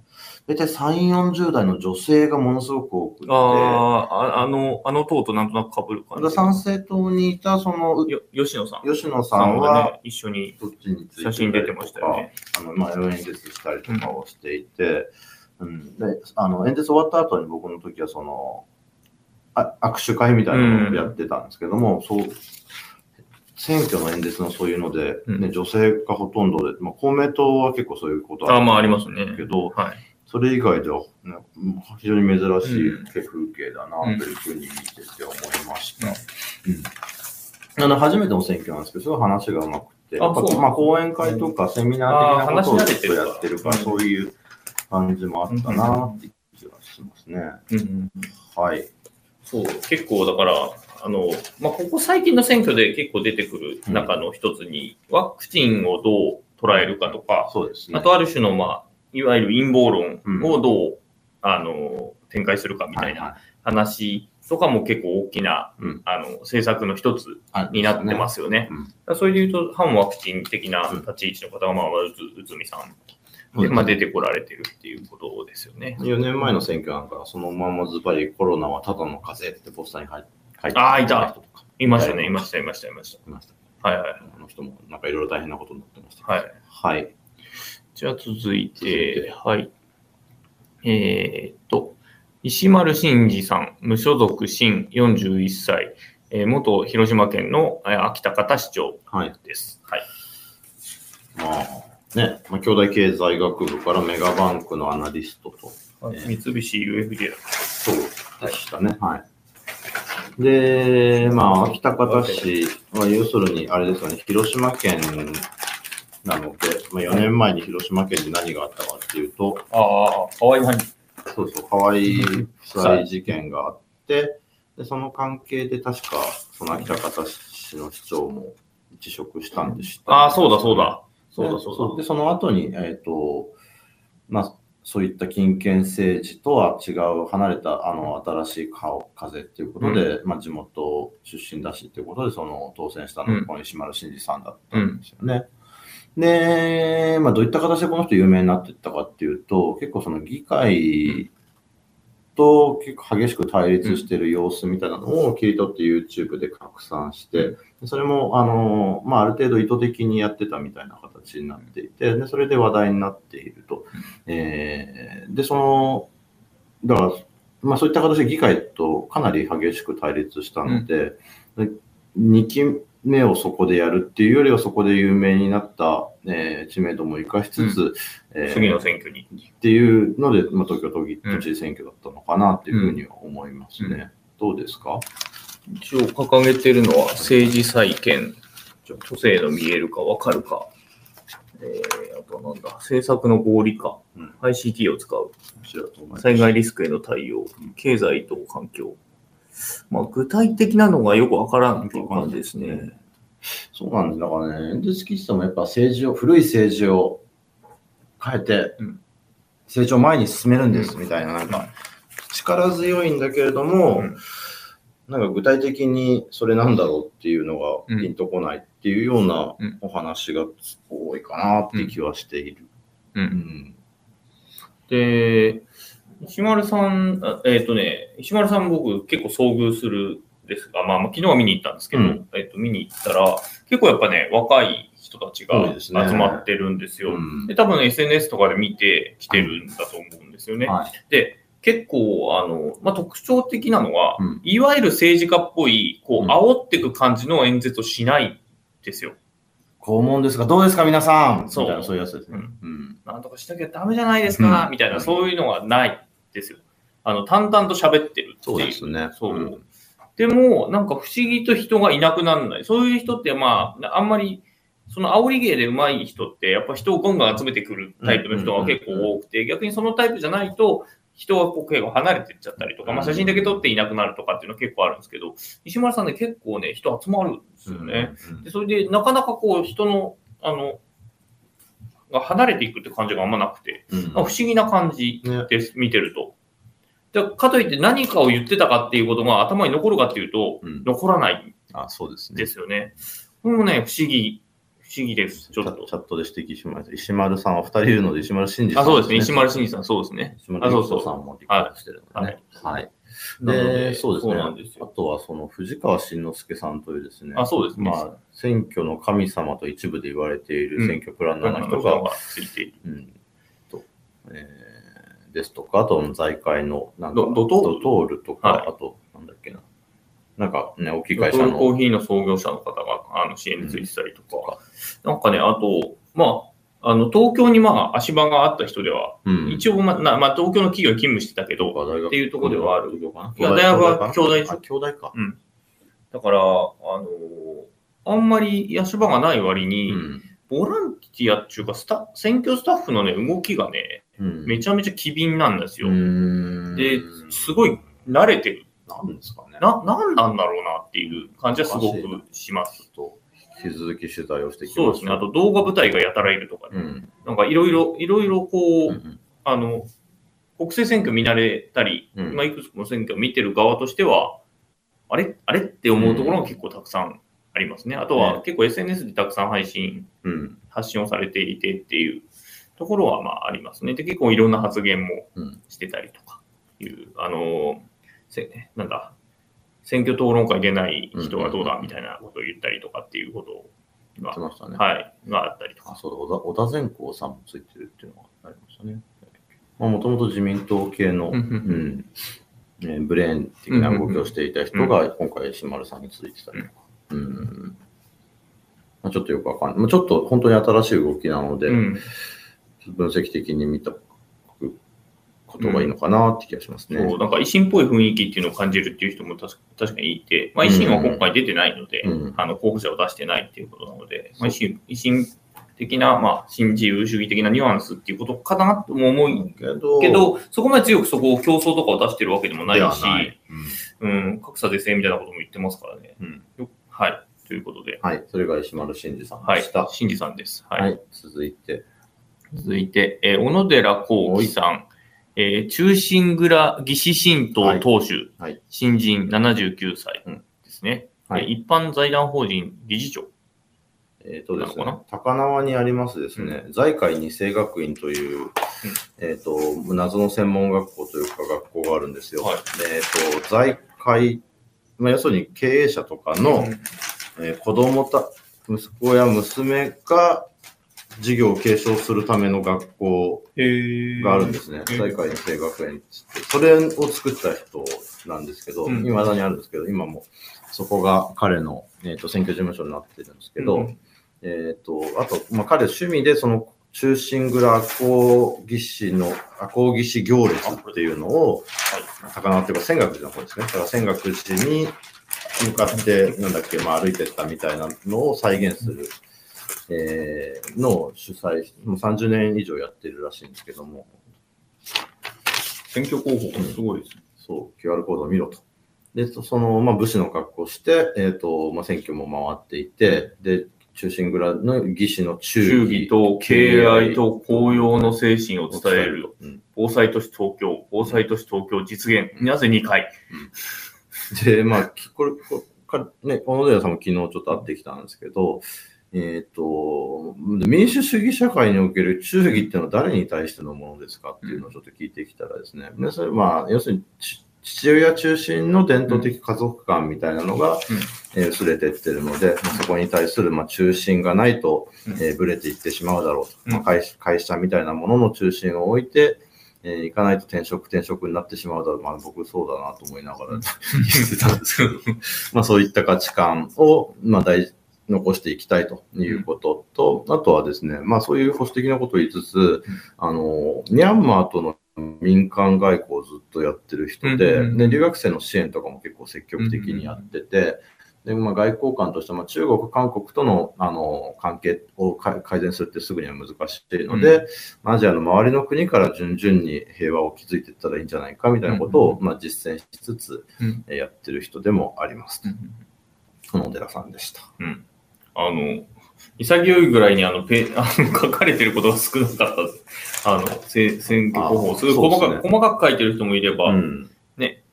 大体3、40代の女性がものすごく多くて、ああ、ああの、あの党となんとなく被る感じ。参政党にいたそのよ吉野さん。吉野ささんは、ね、一緒にどっちについて写真出てましたよね。あの、まあ、演説したりとかをしていて、うん、で、あの、演説終わった後に僕の時はその、あ握手会みたいなのをやってたんですけども、そう、選挙の演説のそういうので、ねうん女性がほとんどで、まあ、公明党は結構そういうことあまあありますねけど、はい。それ以外では、ね、非常に珍しいうん。風景だなというふうに見てて思いました。うん。あの初めての選挙なんですけど、すごい話がうまくて、あまあ、講演会とかセミナー的なことをずっとやってるから、うん。そういう感じもあったなって気がしますね。うんはい。そう、結構だから、あの、まあ、ここ最近の選挙で結構出てくる中の一つに、ワクチンをどう捉えるかとか、そうですね。あとある種の、まあ、いわゆる陰謀論をどう、あの、展開するかみたいはな話とかも結構大きな、うんあの、政策の一つはいになってますよね。うんそれで言うと、反ワクチン的な立ち位置の方が、まあ、うつ、みさんで、まあ、出てこられてるっていうことですよね。4年前の選挙なんかは、そのままズバリコロナはただの風邪ってポスターに書いてあーいた人とかいましたね、いました、いました、いましいました。た。はいはい。あの人もなんかいろいろ大変なことになってました。はい。はい。じゃあ続いてて、はい。えーっと、石丸慎二さん、無所属新41歳、えー元広島県のえー秋田方市長はい。です。はい。まあ、ね、まあ、兄弟経済学部からメガバンクのアナリストと、三菱 UFJ だ。そうでしたね。はい。で、まあ、秋田方市は、要するに、あれですよね、広島県なので、まあ、4年前に広島県で何があったかっていうと、ああ、ハワイマニ。そうそう、河合夫妻事件があって、でその関係で確か、その秋田方市の市長も辞職したんでした、ああ、そうだそうだ。そうだそうで、その後に、えっ、と、まあ、そういった金権政治とは違う、離れた、あの、新しい顔、風っていうことで、まあ、地元出身だしっていうことで、その、当選したのうんが、小西丸慎二さんだったんですよね。で、まあ、どういった形でこの人有名になっていったかっていうと、結構その議会と結構激しく対立している様子みたいなのを切り取って YouTube で拡散して、それも、あの、まあ、ある程度意図的にやってたみたいな形になっていて、でそれで話題になっていると。えーで、その、だから、まあ、そういった形で議会とかなり激しく対立したので、で2期目をそこでやるっていうよりは、そこで有名になった、えー知名度も生かしつつ、えー次の選挙に。っていうので、まあ、東京都議うん。都知事選挙だったのかなっていうふうには思いますね。どうですか？一応掲げてるのは政治再建、女性の見えるか分かるか、えー、あとはなんだ、政策の合理化、うん。ICT を使う、災害リスクへの対応、経済と環境。まあ、具体的なのがよくわからんっていう感じですね。そうなんです。だからね、演説聞いててもやっぱ政治を、古い政治を変えてうん、成長前に進めるんですみたいな、なんか、力強いんだけれども、うんなんか具体的にそれなんだろうっていうのがうんピンとこないっていうようなうんお話が多いかなって気はしている。う。うんん。で、石丸さん、あえっ、とね、石丸さん僕結構遭遇するんですが、まあ、まあ昨日は見に行ったんですけど、うん。えっ、と、見に行ったら、結構やっぱね、若い人たちが集まってるんですよ。うん。で多分 SNS とかで見てきてるんだと思うんですよね。はい。で、結構、あの、まあ、特徴的なのは、うん。いわゆる政治家っぽい、こう、うん。煽っていく感じの演説をしないんですよ。拷問ですか？どうですか？皆さん。そう。みたいなそういうやつですね。うん。うん。なんとかしなきゃダメじゃないですか、うん。みたいな、そういうのはないですよ。あの、淡々と喋ってるっていそうですね。そうんでも、なんか不思議と人がいなくならない。そういう人って、まあ、あんまり、その煽り芸で上手い人って、やっぱ人をゴンガン集めてくるタイプの人が結構多くて、逆にそのタイプじゃないと、人がこう結構離れていっちゃったりとか、まあ、写真だけ撮っていなくなるとかっていうのは結構あるんですけど、石丸さんね、結構ね、人集まるんですよね。うんでそれで、なかなかこう、人の、あの、が離れていくって感じがあんまなくて、うんあ不思議な感じねです、見てると。でかといって何かを言ってたかっていうことが頭に残るかっていうと、うん残らないあ、そうですんね。ですよね。これもね、不思議、不思議です、ちょっとチャットで指摘しました。石丸さんは二人いるので、石丸真二さん、あ、そうですね、石丸慎二さん、そうですね。石丸さんもリクエストしてるのでね。はい。なので、そうですね。そうなんですあよ。とは、その藤川慎之介さんというですね、あ、そうですね。まあ、選挙の神様と一部で言われている選挙プランナーの人人がが、ついている。うん、と、えー、ですとか、あと、財界の、なんか、ドドトールとか、はいあと、なんだっけな。なんかね、大きいト会社の、ルコーヒーの創業者の方があの支援についてたりとか、とか、なんかね、あと、まあ、あの東京にまあ足場があった人では、うん一応、まあなまあ、東京の企業に勤務してたけど、っていうところではあるいや大学は京大でしょあ京大か。だから、あのあんまり足場がない割に、うん。ボランティアっていうかスタ、選挙スタッフのね、動きがね、うんめちゃめちゃ機敏なんですよ。うんで、すごい慣れてる。なんですかね。な、なんなんだろうなっていう感じはすごくします。と引き続き取材をしてきまそうですね。あと動画舞台がやたらいるとかね。うん。なんかいろいろ、いろいろこう、うんあの、国政選挙見慣れたり、うん今いくつも選挙を見てる側としては、あれ？あれ？って思うところが結構たくさんありますね。あとはね結構 SNS でたくさん配信、うん。発信をされていてっていうところはまあありますね。で、結構いろんな発言もうんしてたりとかいう、あの、せなんだ、選挙討論会出ない人がどうだみたいなことを言ったりとかっていうことがね。はい、があったりとか。あ、そうだ、小田小田善光さんもついてるっていうのがありましたね。まあ、もともと自民党系の、うんうんえーブレーン的な動きをしていた人が、今回、石丸さんについてたりとか。うん。まあ、ちょっとよくわかんない。まあ、ちょっと本当に新しい動きなので、うん分析的に見たことがいいのかなって気がしますね。そう、なんか維新っぽい雰囲気っていうのを感じるっていう人も確か確かにいて、まあ、維新は今回出てないので、うんあの候補者を出してないっていうことなので、まあ、維新維新的な、まあ、新自由主義的なニュアンスっていうことかなとも思うけど、けど、そこまで強くそこを競争とかを出してるわけでもないし、ないうん、格差是正みたいなことも言ってますからね。うんよはい。ということで、はい。それが石丸真二さんはいでした。。新次さんです。はい。はい。続いて、続いて、えー小野寺幸喜さん、えー中心蔵義士神道当主、はい。新人79歳うん。ですね、はい。えー一般財団法人理事長。えっ、とですね、高輪にありますですね、財界二世学院という、えっ、と、謎の専門学校というか学校があるんですよ。はい。えっ、と、財界、まあ、要するに経営者とかの、えー子供た、息子や娘が事業を継承するための学校があるんですね。へー財界二世学園って。それを作った人なんですけど、うん未だにあるんですけど、今もそこが彼の、えー、と選挙事務所になってるんですけど、うんえっ、と、あと、まあ、彼趣味でその中心蔵赤穂義士の赤穂義士行列っていうのを、高輪っていうか泉岳寺の方ですね。だから泉岳寺に向かって、なんだっけ、まあ、歩いてったみたいなのを再現する、えーのを主催し、もう30年以上やってるらしいんですけども、選挙候補がすごいですね。そう、QR コードを見ろと。で、そその、まあ、武士の格好をして、えっ、と、まあ、選挙も回っていて、で、中心蔵の義士の忠忠義と敬愛と公用の精神を伝える。うん防災都市東京、防災都市東京実現。なぜ2回？で、まあ、きこれ、こかね、小野寺さんも昨日ちょっと会ってきたんですけど、えっ、と、民主主義社会における忠義っていうのは誰に対してのものですかっていうのをちょっと聞いてきたらですね、でそれまあ、要するにち父親中心の伝統的家族観みたいなのが、えー薄れていってるので、まあそこに対するまあ中心がないと、うん。えーブレていってしまうだろうと。うん。まあ会会社みたいなものの中心を置いて、えー行かないと転職転職になってしまうだろう。まあ僕そうだなと思いながら 言ってたんですけど、まあそういった価値観を、まあ大残していきたいということと、あとはですね、まあそういう保守的なことを言いつつ、あの、ミャンマーとの民間外交をずっとやってる人で、うんうんうんで留学生の支援とかも結構積極的にやってて、でまあ、外交官としては、まあ、中国、韓国とのあの関係をか改善するってすぐには難しいので、アジアの周りの国から順々に平和を築いていったらいいんじゃないかみたいなことを、まあ、実践しつつ、やってる人でもあります。うんこの小寺さんでした。うん。あの、潔いぐらいにあのペ あの書かれてることが少なかったです。あの、せ選挙候補。あすごい細かく、そうです細かく書いてる人もいれば、うんね。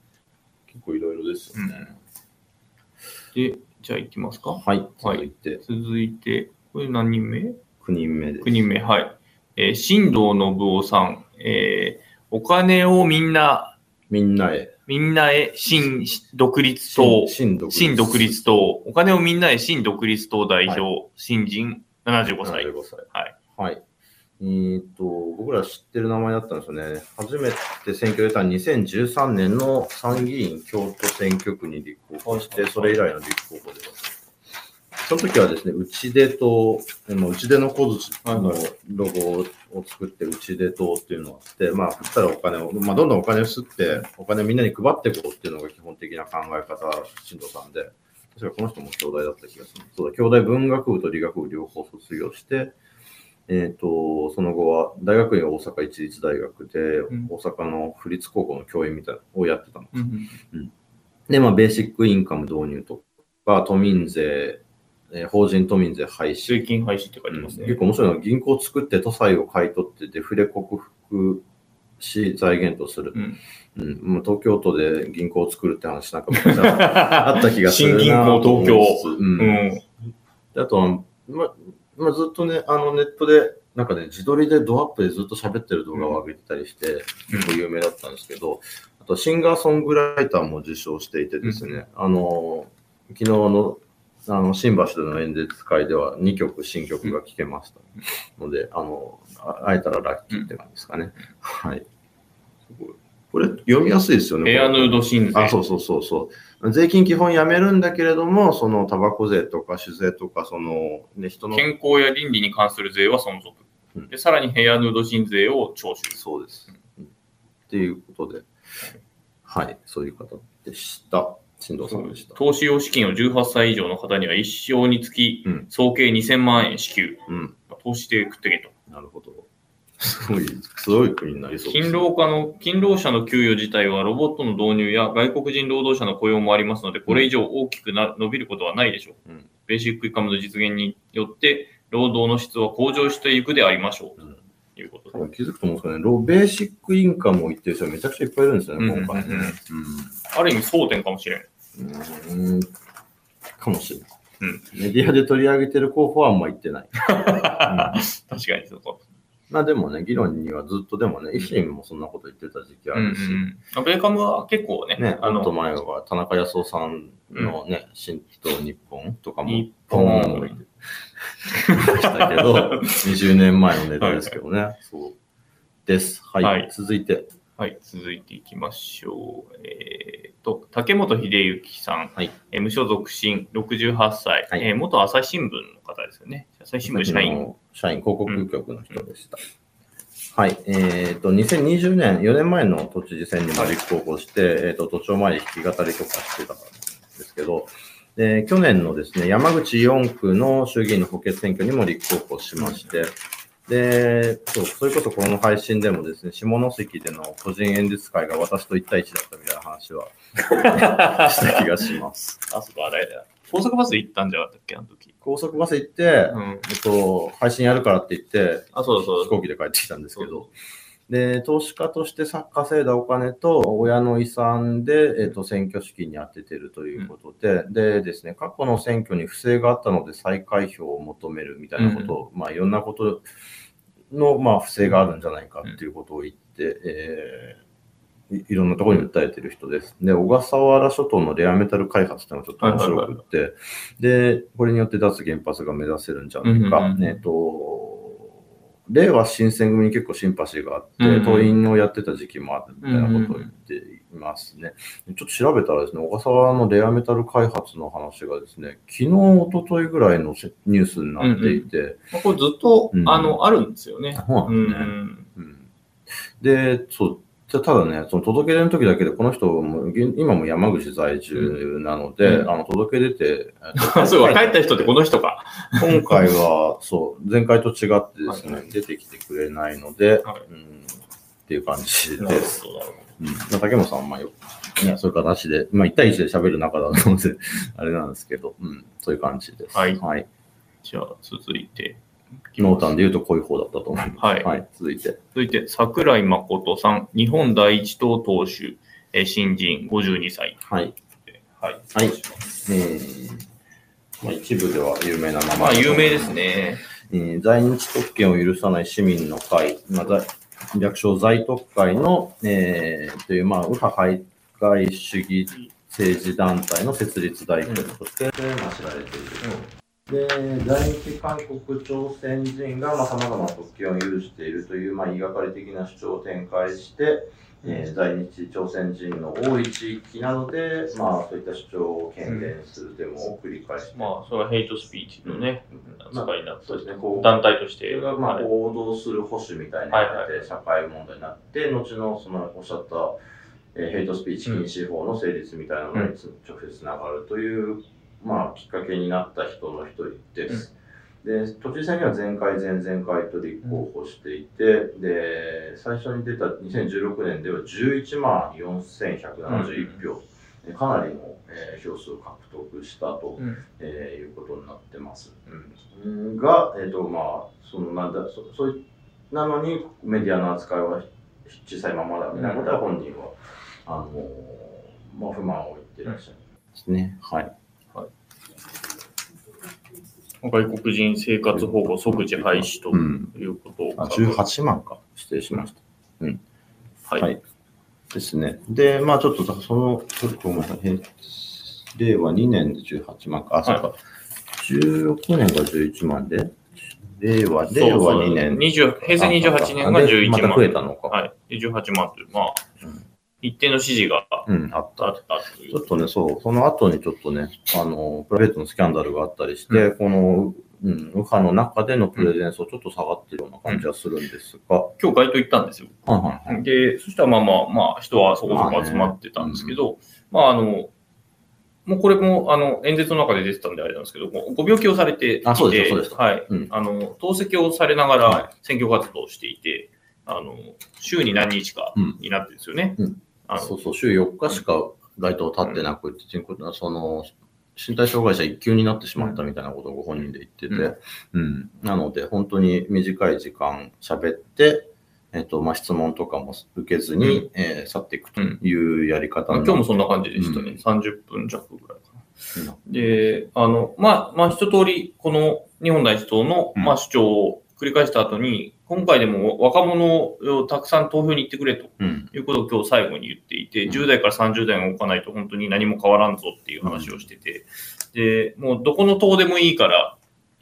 結構いろいろですよね。で、じゃあ行きますか。はい。続いて、続いて、これ何人目？9人目です。?9 人目。はい。えー、新藤信夫さん。えー、お金をみんな、みんなへ。みんなへ、新独立党。新独立。党。お金をみんなへ、新独立党代表。新人、75歳。75歳。はい。はい。えーっと、僕ら知ってる名前だったんですよね。初めて選挙出た2013年の参議院京都選挙区に立候補して、はいそれ以来の立候補でその時はですね、内出党、もう内出の小槌のロゴを作って内出党っていうのがあって、まあ、振ったらお金を、まあ、どんどんお金を吸って、お金をみんなに配っていこうっていうのが基本的な考え方、新藤さんで。確かこの人も兄弟だった気がする。そうだ、兄弟文学部と理学部両方卒業して、えっ、と、その後は大学院は大阪一律大学で、ん大阪の府立高校の教員みたいなのをやってたの。うんで、まあ、ベーシックインカム導入とか、都民税、えー法人都民税廃止。税金廃止って書いてますね。結構面白いのは、銀行を作って都債を買い取ってデフレ克服し財源とする。うんうん東京都で銀行を作るって話なんか昔ああった気がするな新銀行東京。ううんん。であとは、ま、まあ、ずっとね、あのネットで、なんかね、自撮りでドアップでずっと喋ってる動画を上げてたりして、結構有名だったんですけど、あとシンガーソングライターも受賞していてですね、あの、昨日のあの新橋での演説会では2曲新曲が聴けましたので、あの、あ会えたらラッキーって感じですかね。はい。これ読みやすいですよね。エアヌード新税。あ、そうそうそうそう。税金基本やめるんだけれども、そのタバコ税とか酒税とか、その、ね、人の。健康や倫理に関する税は存続。うんで、さらにヘアヌード新税を徴収。そうです。うんっていうことで、はい、そういう方でした。さした。投資用資金を18歳以上の方には一生につきうん、総計2000万円支給。うん。投資で食ってけと。なるほど。すごい、すごい国になりそうです、勤労家の、勤労者の給与自体はロボットの導入や外国人労働者の雇用もありますので、これ以上大きくな伸びることはないでしょう。うんベーシックインカムの実現によって、労働の質は向上していくでありましょう。うんということで多分気づくと思うんですけどね、ロベーシックインカムを言ってる人がめちゃくちゃいっぱいいるんですよね、うん今回ね。ある意味争点かもしれん。うん。うんかもしれない。うん。メディアで取り上げてる候補はあんま言ってない。確かにそうか。まあでもね、議論にはずっとでもね、維新もそんなこと言ってた時期あうんるし、うん、ベーカムは結構ね、ね、あの、あと前は田中康夫さんのね、新党日本とかも、日ポ本。ーンと言ってましたけど、20年前のネタですけどね、そう。です。はい、はい。続いて、はい、続いていきましょう。えー、と、竹本秀之さん、はいえー無所属新、68歳、はいえー元朝日新聞の方ですよね。朝日新聞社員。の社員、広告局の人でした。はい、えっ、と、2020年、4年前の都知事選にも立候補して、えっ、と、都庁前で弾き語りとかしてたんですけど、で去年のですね、山口4区の衆議院の補欠選挙にも立候補しまして、で、そう、それこそこの配信でもですね、下関での個人演説会が私と1対1だったみたいな話は した気がします。あ、そこあれだ。高速バスで行ったんじゃなかったっけ、あの時。高速バス行って、うん。えっと、配信やるからって言って、あ、そうだそうだ。飛行機で帰ってきたんですけど、で、投資家としてさ稼いだお金と親の遺産で、えっと、選挙資金に充ててるということで、でですね、過去の選挙に不正があったので再開票を求めるみたいなことを、まあ、いろんなことの、まあ、不正があるんじゃないかっていうことを言って、えーいいろんなところに訴えてる人です。で、小笠原諸島のレアメタル開発っていうのがちょっと面白くって、で、これによって脱原発が目指せるんじゃないか。うんうんうんえっと、令和新選組に結構シンパシーがあって、うんうん党員をやってた時期もあるみたいなことを言っていますね。ちょっと調べたらですね、小笠原のレアメタル開発の話がですね、昨日、一昨日ぐらいのせニュースになっていて、まあ、これずっと、うんあの、あるんですよね。そうなんですね。ん。うんで、そう、じゃあただね、その届け出の時だけで、この人も、現今も山口在住なので、うんあの、届け出て、あ そうか、帰った人ってこの人か。今回は、そう、前回と違ってですね、出てきてくれないので、はいうん、っていう感じです。うん、まあ竹本さんは、まあよ、ね、そういう形で、まあ、1対1で喋る中なので、あれなんですけど、うん、そういう感じです。はいはい。ど。じゃあ、続いて。濃淡で言うとこういう方だったと思います。はいはい、続いて。続いて、桜井誠さん、日本第一党党首、えー新人、52歳。はい。はい。はい。えーまあ、一部では有名な名前。まあ、有名です。ね。えー在日特権を許さない市民の会、まあ、在略称在特会の、えーという、まあ、右派徘徊主義政治団体の設立代表として、まあ、知られている。で、在日韓国朝鮮人がさまざ、まな特権を許しているという、まあ、言いがかり的な主張を展開して、えー在日朝鮮人の多い地域なので、まあ、そういった主張を喧伝するデモを繰り返して、まあ、それはヘイトスピーチのね、まあ扱いになってそうですね、こう団体として。それがまあはい。報道する保守みたいになって、社会問題になって、後のそのおっしゃった、えーヘイトスピーチ禁止法の成立みたいなのにつ直接つながるという、まあ、きっかけになった人の一人です。で、都知事選には前回、前々回と立候補していて、で、最初に出た2016年では11万4171票、えかなりの、えー票数を獲得したとうんえーいうことになってます。うん、が、えっ、と、まあ、そのなんだそ、そなのにメディアの扱いは小さいままだみたいなことは本人は、あのーまあ、不満を言ってらっしゃる。ですね。はい。外国人生活保護即時廃止とうん。いうことをあ、18万か。失礼しました。はい。はいですね。で、まあちょっとさ、その、ちょっとごめんなさい。へ令和2年で18万か。あ、そうか。16年が11万で、令和、令和2年。20平成28年がで11万。また増えたのか。はい。で18万という、まあ、うん一定の支持がうん、あったあ。ったという。ちょっとね、そう、その後にちょっとね、あの、プライベートのスキャンダルがあったりして、この、うん、右派の中でのプレゼンスをちょっと下がってるような感じはするんですが、は今日街頭行ったんですよ。いはいはい。で、そしたらまあまあまあ、人はそこそこ集まってたんですけど、まああの、もうこれも、あの、演説の中で出てたんであれなんですけど、ご病気をされていて、あそうですそうですはい。うん。あの、透析をされながはら選挙活動をしていて、あの、週に何日かうん。になってですよね。うんそうそう、週4日しか街頭立ってなくて、その、身体障害者一級になってしまったみたいなことをご本人で言ってて、うん。なので、本当に短い時間喋って、えっと、まあ、質問とかも受けずに、えー去っていくというやり方まあに今日もそんな感じでしたね。うん30分弱ぐらいかな。うんで、あの、まあ、まあ、一通り、この日本第一党の、うんまあ、主張を繰り返した後に、今回でも若者をたくさん投票に行ってくれとうん。いうことを今日最後に言っていて、うん10代から30代が置かないと本当に何も変わらんぞっていう話をしてて、で、もうどこの党でもいいから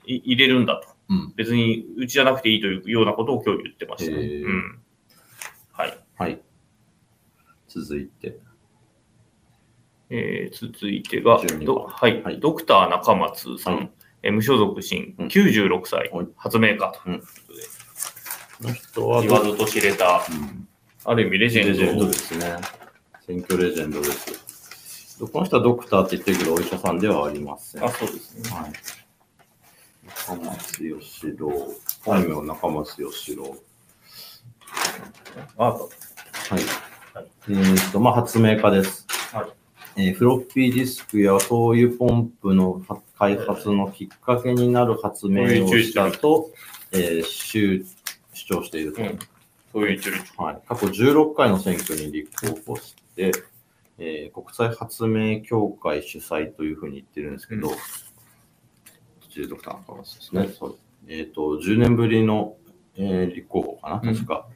い入れるんだと。うん。別にうちじゃなくていいというようなことを今日言ってましたうん。はい。はい。続いて。えー続いてが、12どはい、はいドクター中松さん、はいえー無所属新、うん96歳、はい発明家ということで、この人は言わずと知れた、うんある意味レジェンドレジェンドですね。選挙レジェンドです。この人はドクターって言ってるけど、お医者さんではありません。あ、そうですね。はい。中松義郎。本名中松義郎。あ、はい。えーっと、まあ、発明家です。はいえーフロッピーディスクや灯油ポンプの開発のきっかけになる発明をしたと、えー主主張していると。いう一応はい、過去16回の選挙に立候補して、えー国際発明協会主催というふうに言ってるんですけど、うん途中ドクターの話ですね。そうえっ、と、10年ぶりの、えー立候補かな、うん確か。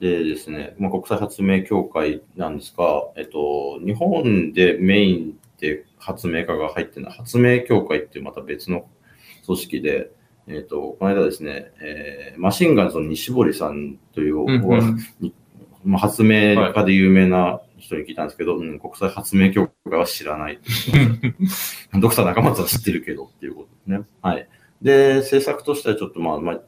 でですね、まあ、国際発明協会なんですが、えっと、日本でメインで発明家が入ってるのは、発明協会っていうまた別の組織で、えっと、この間ですね、えーマシンガンズの西堀さんという、うんうん発明家で有名な人に聞いたんですけど、うん、国際発明協会は知らない。ドクター中松は知ってるけどっていうことですね。はい。で、政策としてはちょっとまあ、まあ、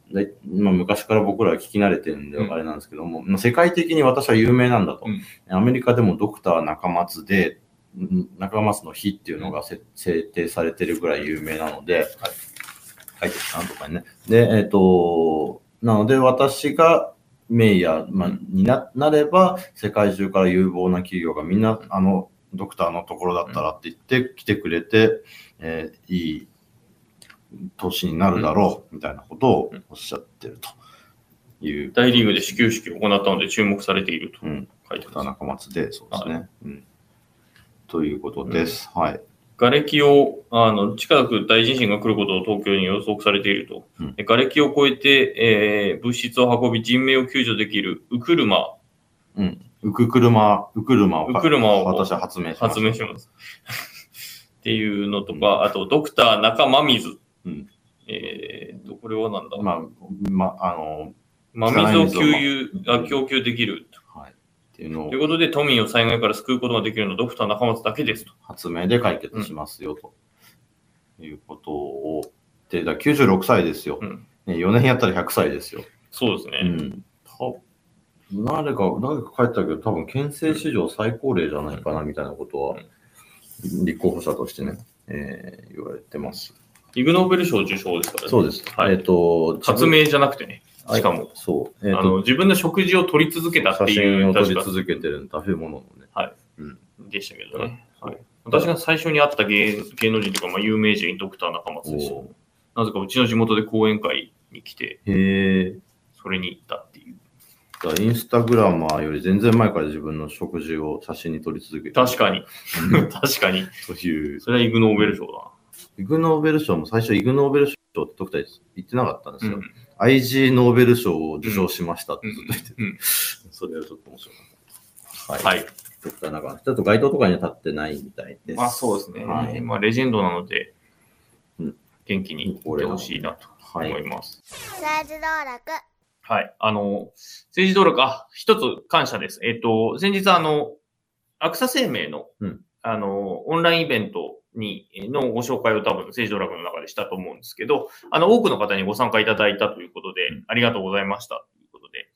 まあ、昔から僕らは聞き慣れてるんでうんあれなんですけども、まあ、世界的に私は有名なんだと。うんアメリカでもドクター中松で、ん中松の日っていうのがせ制定されてるぐらい有名なので、書いなとかね。で、えっ、と、なので私がメイヤー、まあ、にななれば、世界中から有望な企業がみんな、あの、ドクターのところだったらって言って来てくれて、えーいい年になるだろう、みたいなことをおっしゃってるという。大リーグで始球式を行ったので注目されているとうん。書いてます。ドクター中松で、そうですね。うん。ということです。はい。瓦礫を、あの、近く大地震が来ることを東京に予測されていると。うんで瓦礫を越えて、えー物質を運び人命を救助できるウクルマうん。ウク車、ウクルマをウクルマを私は発明しました。発明します。っていうのとか、あと、ドクター中間水。うんえーと、これはなんだ、まあ、まあ、あの、真水を給油あ供給できる。はい。っていうのをということで、都民を災害から救うことができるのはドクター中松だけですと。発明で解決しますよ、ということを。で、だから96歳ですよ。うんね、4年やったら100歳ですよ。そうですね。うん。た誰か、誰か書いてたけど、多分県政史上最高齢じゃないかな、みたいなことは、立候補者としてね、えー言われてます。イグノーベル賞受賞ですからね。そうです。はいえっ、と、発明じゃなくてね。しかも、そう。えっ、あのと、自分の食事を撮り続けたって写いう、真を撮り続けてる食べ物のね。でしたけどね。はい、私が最初に会った芸芸能人というか、まあ、有名人、ドクター中松でした。おなぜかうちの地元で講演会に来て、ーへえ。それに行ったっていう。インスタグラマーより全然前から自分の食事を写真に撮り続けてる確かに。確かに。という。それはイグノーベル賞だイグノーベル賞も最初イグノーベル賞ってドクター言ってなかったんですな。よ。うん IG ノーベル賞を受賞しましたってずっと言ってて、うんそれはちょっと面白かった。はい。はい。ドクター中ちょっと街頭とかには立ってないみたいです。まあそうですね。はいまあレジェンドなのでうん、元気にいってほしいなとはい思います。政治道楽はい。あの、政治登録、あ、一つ感謝です。えっと、先日あの、アクサ生命の、うんあの、オンラインイベントに、のご紹介を多分政治登録の中でしたと思うんですけど、あの、多くの方にご参加いただいたということで、うんありがとうございましたということで。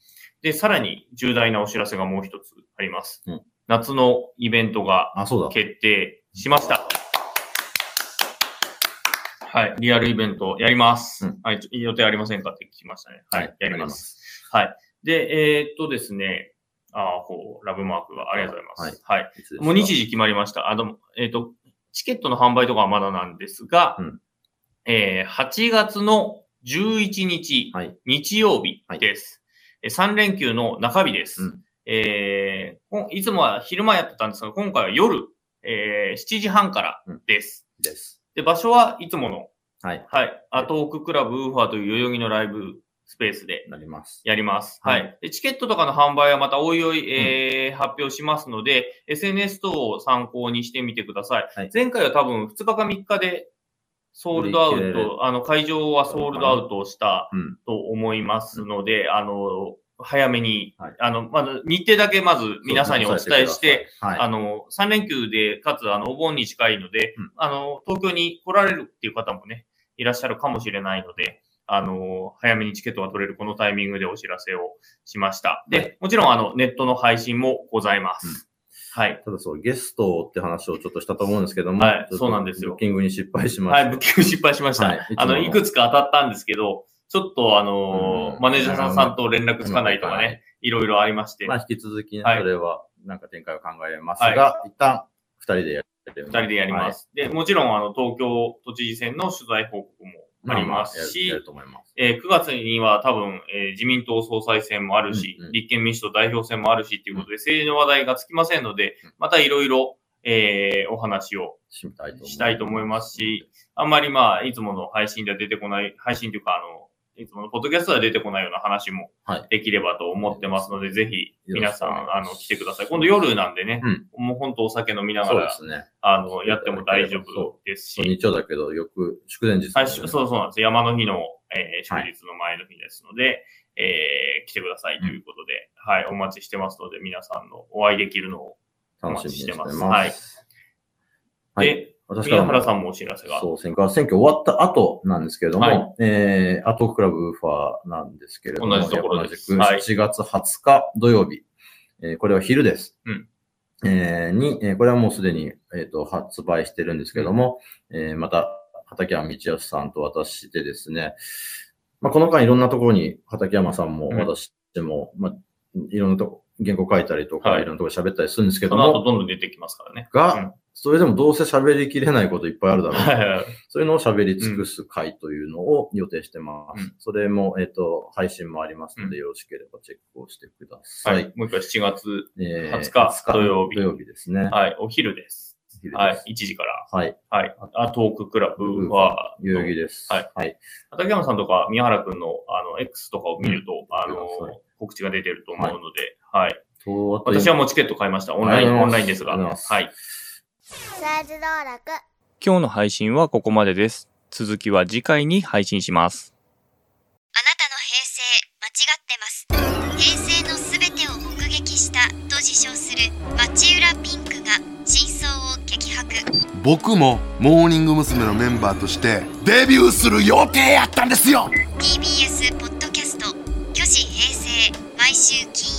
で、さらに重大なお知らせがもう一つあります。うん夏のイベントが。決定しました。はい、リアルイベントやります。うんはい、予定ありませんかって聞きましたね。はい、はいやります。はい。で、えーっとですね、あーこう、ラブマークがありがとうございます。はい。いつですか？もう日時決まりました。あの、えーっと、チケットの販売とかはまだなんですが、うんえー8月の11日、はい。日曜日です。え3連休の中日です。うんえーいつもは昼間やってたんですが、今回は夜、えー7時半からです。です。で、場所はいつもの、はい。はい、アトーククラブウーファーという代々木のライブスペースでなります。やります。ははいい。でチケットとかの販売はまたおいおい、えー発表しますので、SNS 等を参考にしてみてください。はい前回は多分2日か3日でソールドアウ売り切れるト、あの会場はソールドアウトをしたうん。と思いますので、あの、早めに、はいあの、まず日程だけまず皆さんにお伝えして、、はい。あの、3連休で、かつ、あの、お盆に近いので、うんあの、東京に来られるっていう方もね、いらっしゃるかもしれないので、あの、早めにチケットが取れるこのタイミングでお知らせをしました。で、はいもちろん、あの、ネットの配信もございます。はい。ただそう、ゲストって話をちょっとしたと思うんですけども、はいそうなんですよブッキングに失敗しました。はい、ブッキング失敗しました。はいあの、いくつか当たったんですけど、ちょっと、あのうんマネージャーさんと連絡つかないとかね、いろいろありまして、まあ、引き続きね、はいそれは、なんか展開を考えますが、一旦、二人でやってる。二人でやります。で、もちろん、あの、東京都知事選の取材報告もありますし。えー9月には多分、えー自民党総裁選もあるし、うんうん立憲民主党代表選もあるしということで、政治の話題がつきませんのでうん、またいろいろ、えーお話をしたいと思います。したいと思いますし、あんまりまあ、いつもの配信では出てこない、配信というか、あの、いつものポッドキャストでは出てこないような話もはいできればと思ってますので、ぜひ皆さん、あの、来てください。今度夜なんでね、うんもう本当お酒飲みながら、ね。あの、やっても大丈夫ですし、日曜だけど、よく、祝前日ね、そうそうなんです。山の日の、えー祝日の前の日ですので、えー来てくださいということで、はい、お待ちしてますので、皆さんのお会いできるのをお楽しみにしてて待ちしま。ますす。はい。はいで、私から原さんもお知らせが。そう、選挙選挙終わった後なんですけれども、はい。えー、アトーククラブウーファーなんですけれども、同じところです。はい。7月20日土曜日、えーこれは昼です。うん。えーに、えーこれはもうすでに、えー、と発売してるんですけれども、えーまた、畠山道康さんと私でですね、まあ、この間いろんなところに畠山さんもうん。私でも、まあ、いろんなとこ、原稿書いたりとか、はい。い、ろんなところ喋ったりするんですけどその後も、どんどん出てきますからね。が、うんそれでもどうせ喋りきれないこといっぱいあるだろうはいはいはい。そういうのを喋り尽くす回というのを予定してます。うんそれも、えっ、と、配信もありますので、うんよろしければチェックをしてくださ。はいい。もう一回7月、えー20日土曜日土曜日ですね。はい、お昼です。はい、1時から。はい。はい。あ、トーククラブは、代々木です。はい。はい。畠山さんとか宮原くんの、あの、X とかを見ると、あのはい、告知が出てると思うので、はい。と私はもうチケット買いました。オンライン、オンラインですが。はい。サーズ道楽今日の配信はここまでです。続きは次回に配信します。あなたの平成間違ってます。平成のすべてを目撃したと自称する。町浦ピンクが真相を激白。僕もモーニング娘。のメンバーとしてデビューする予定やったんですよ。TBS ポッドキャスト「虚子平成」毎週金曜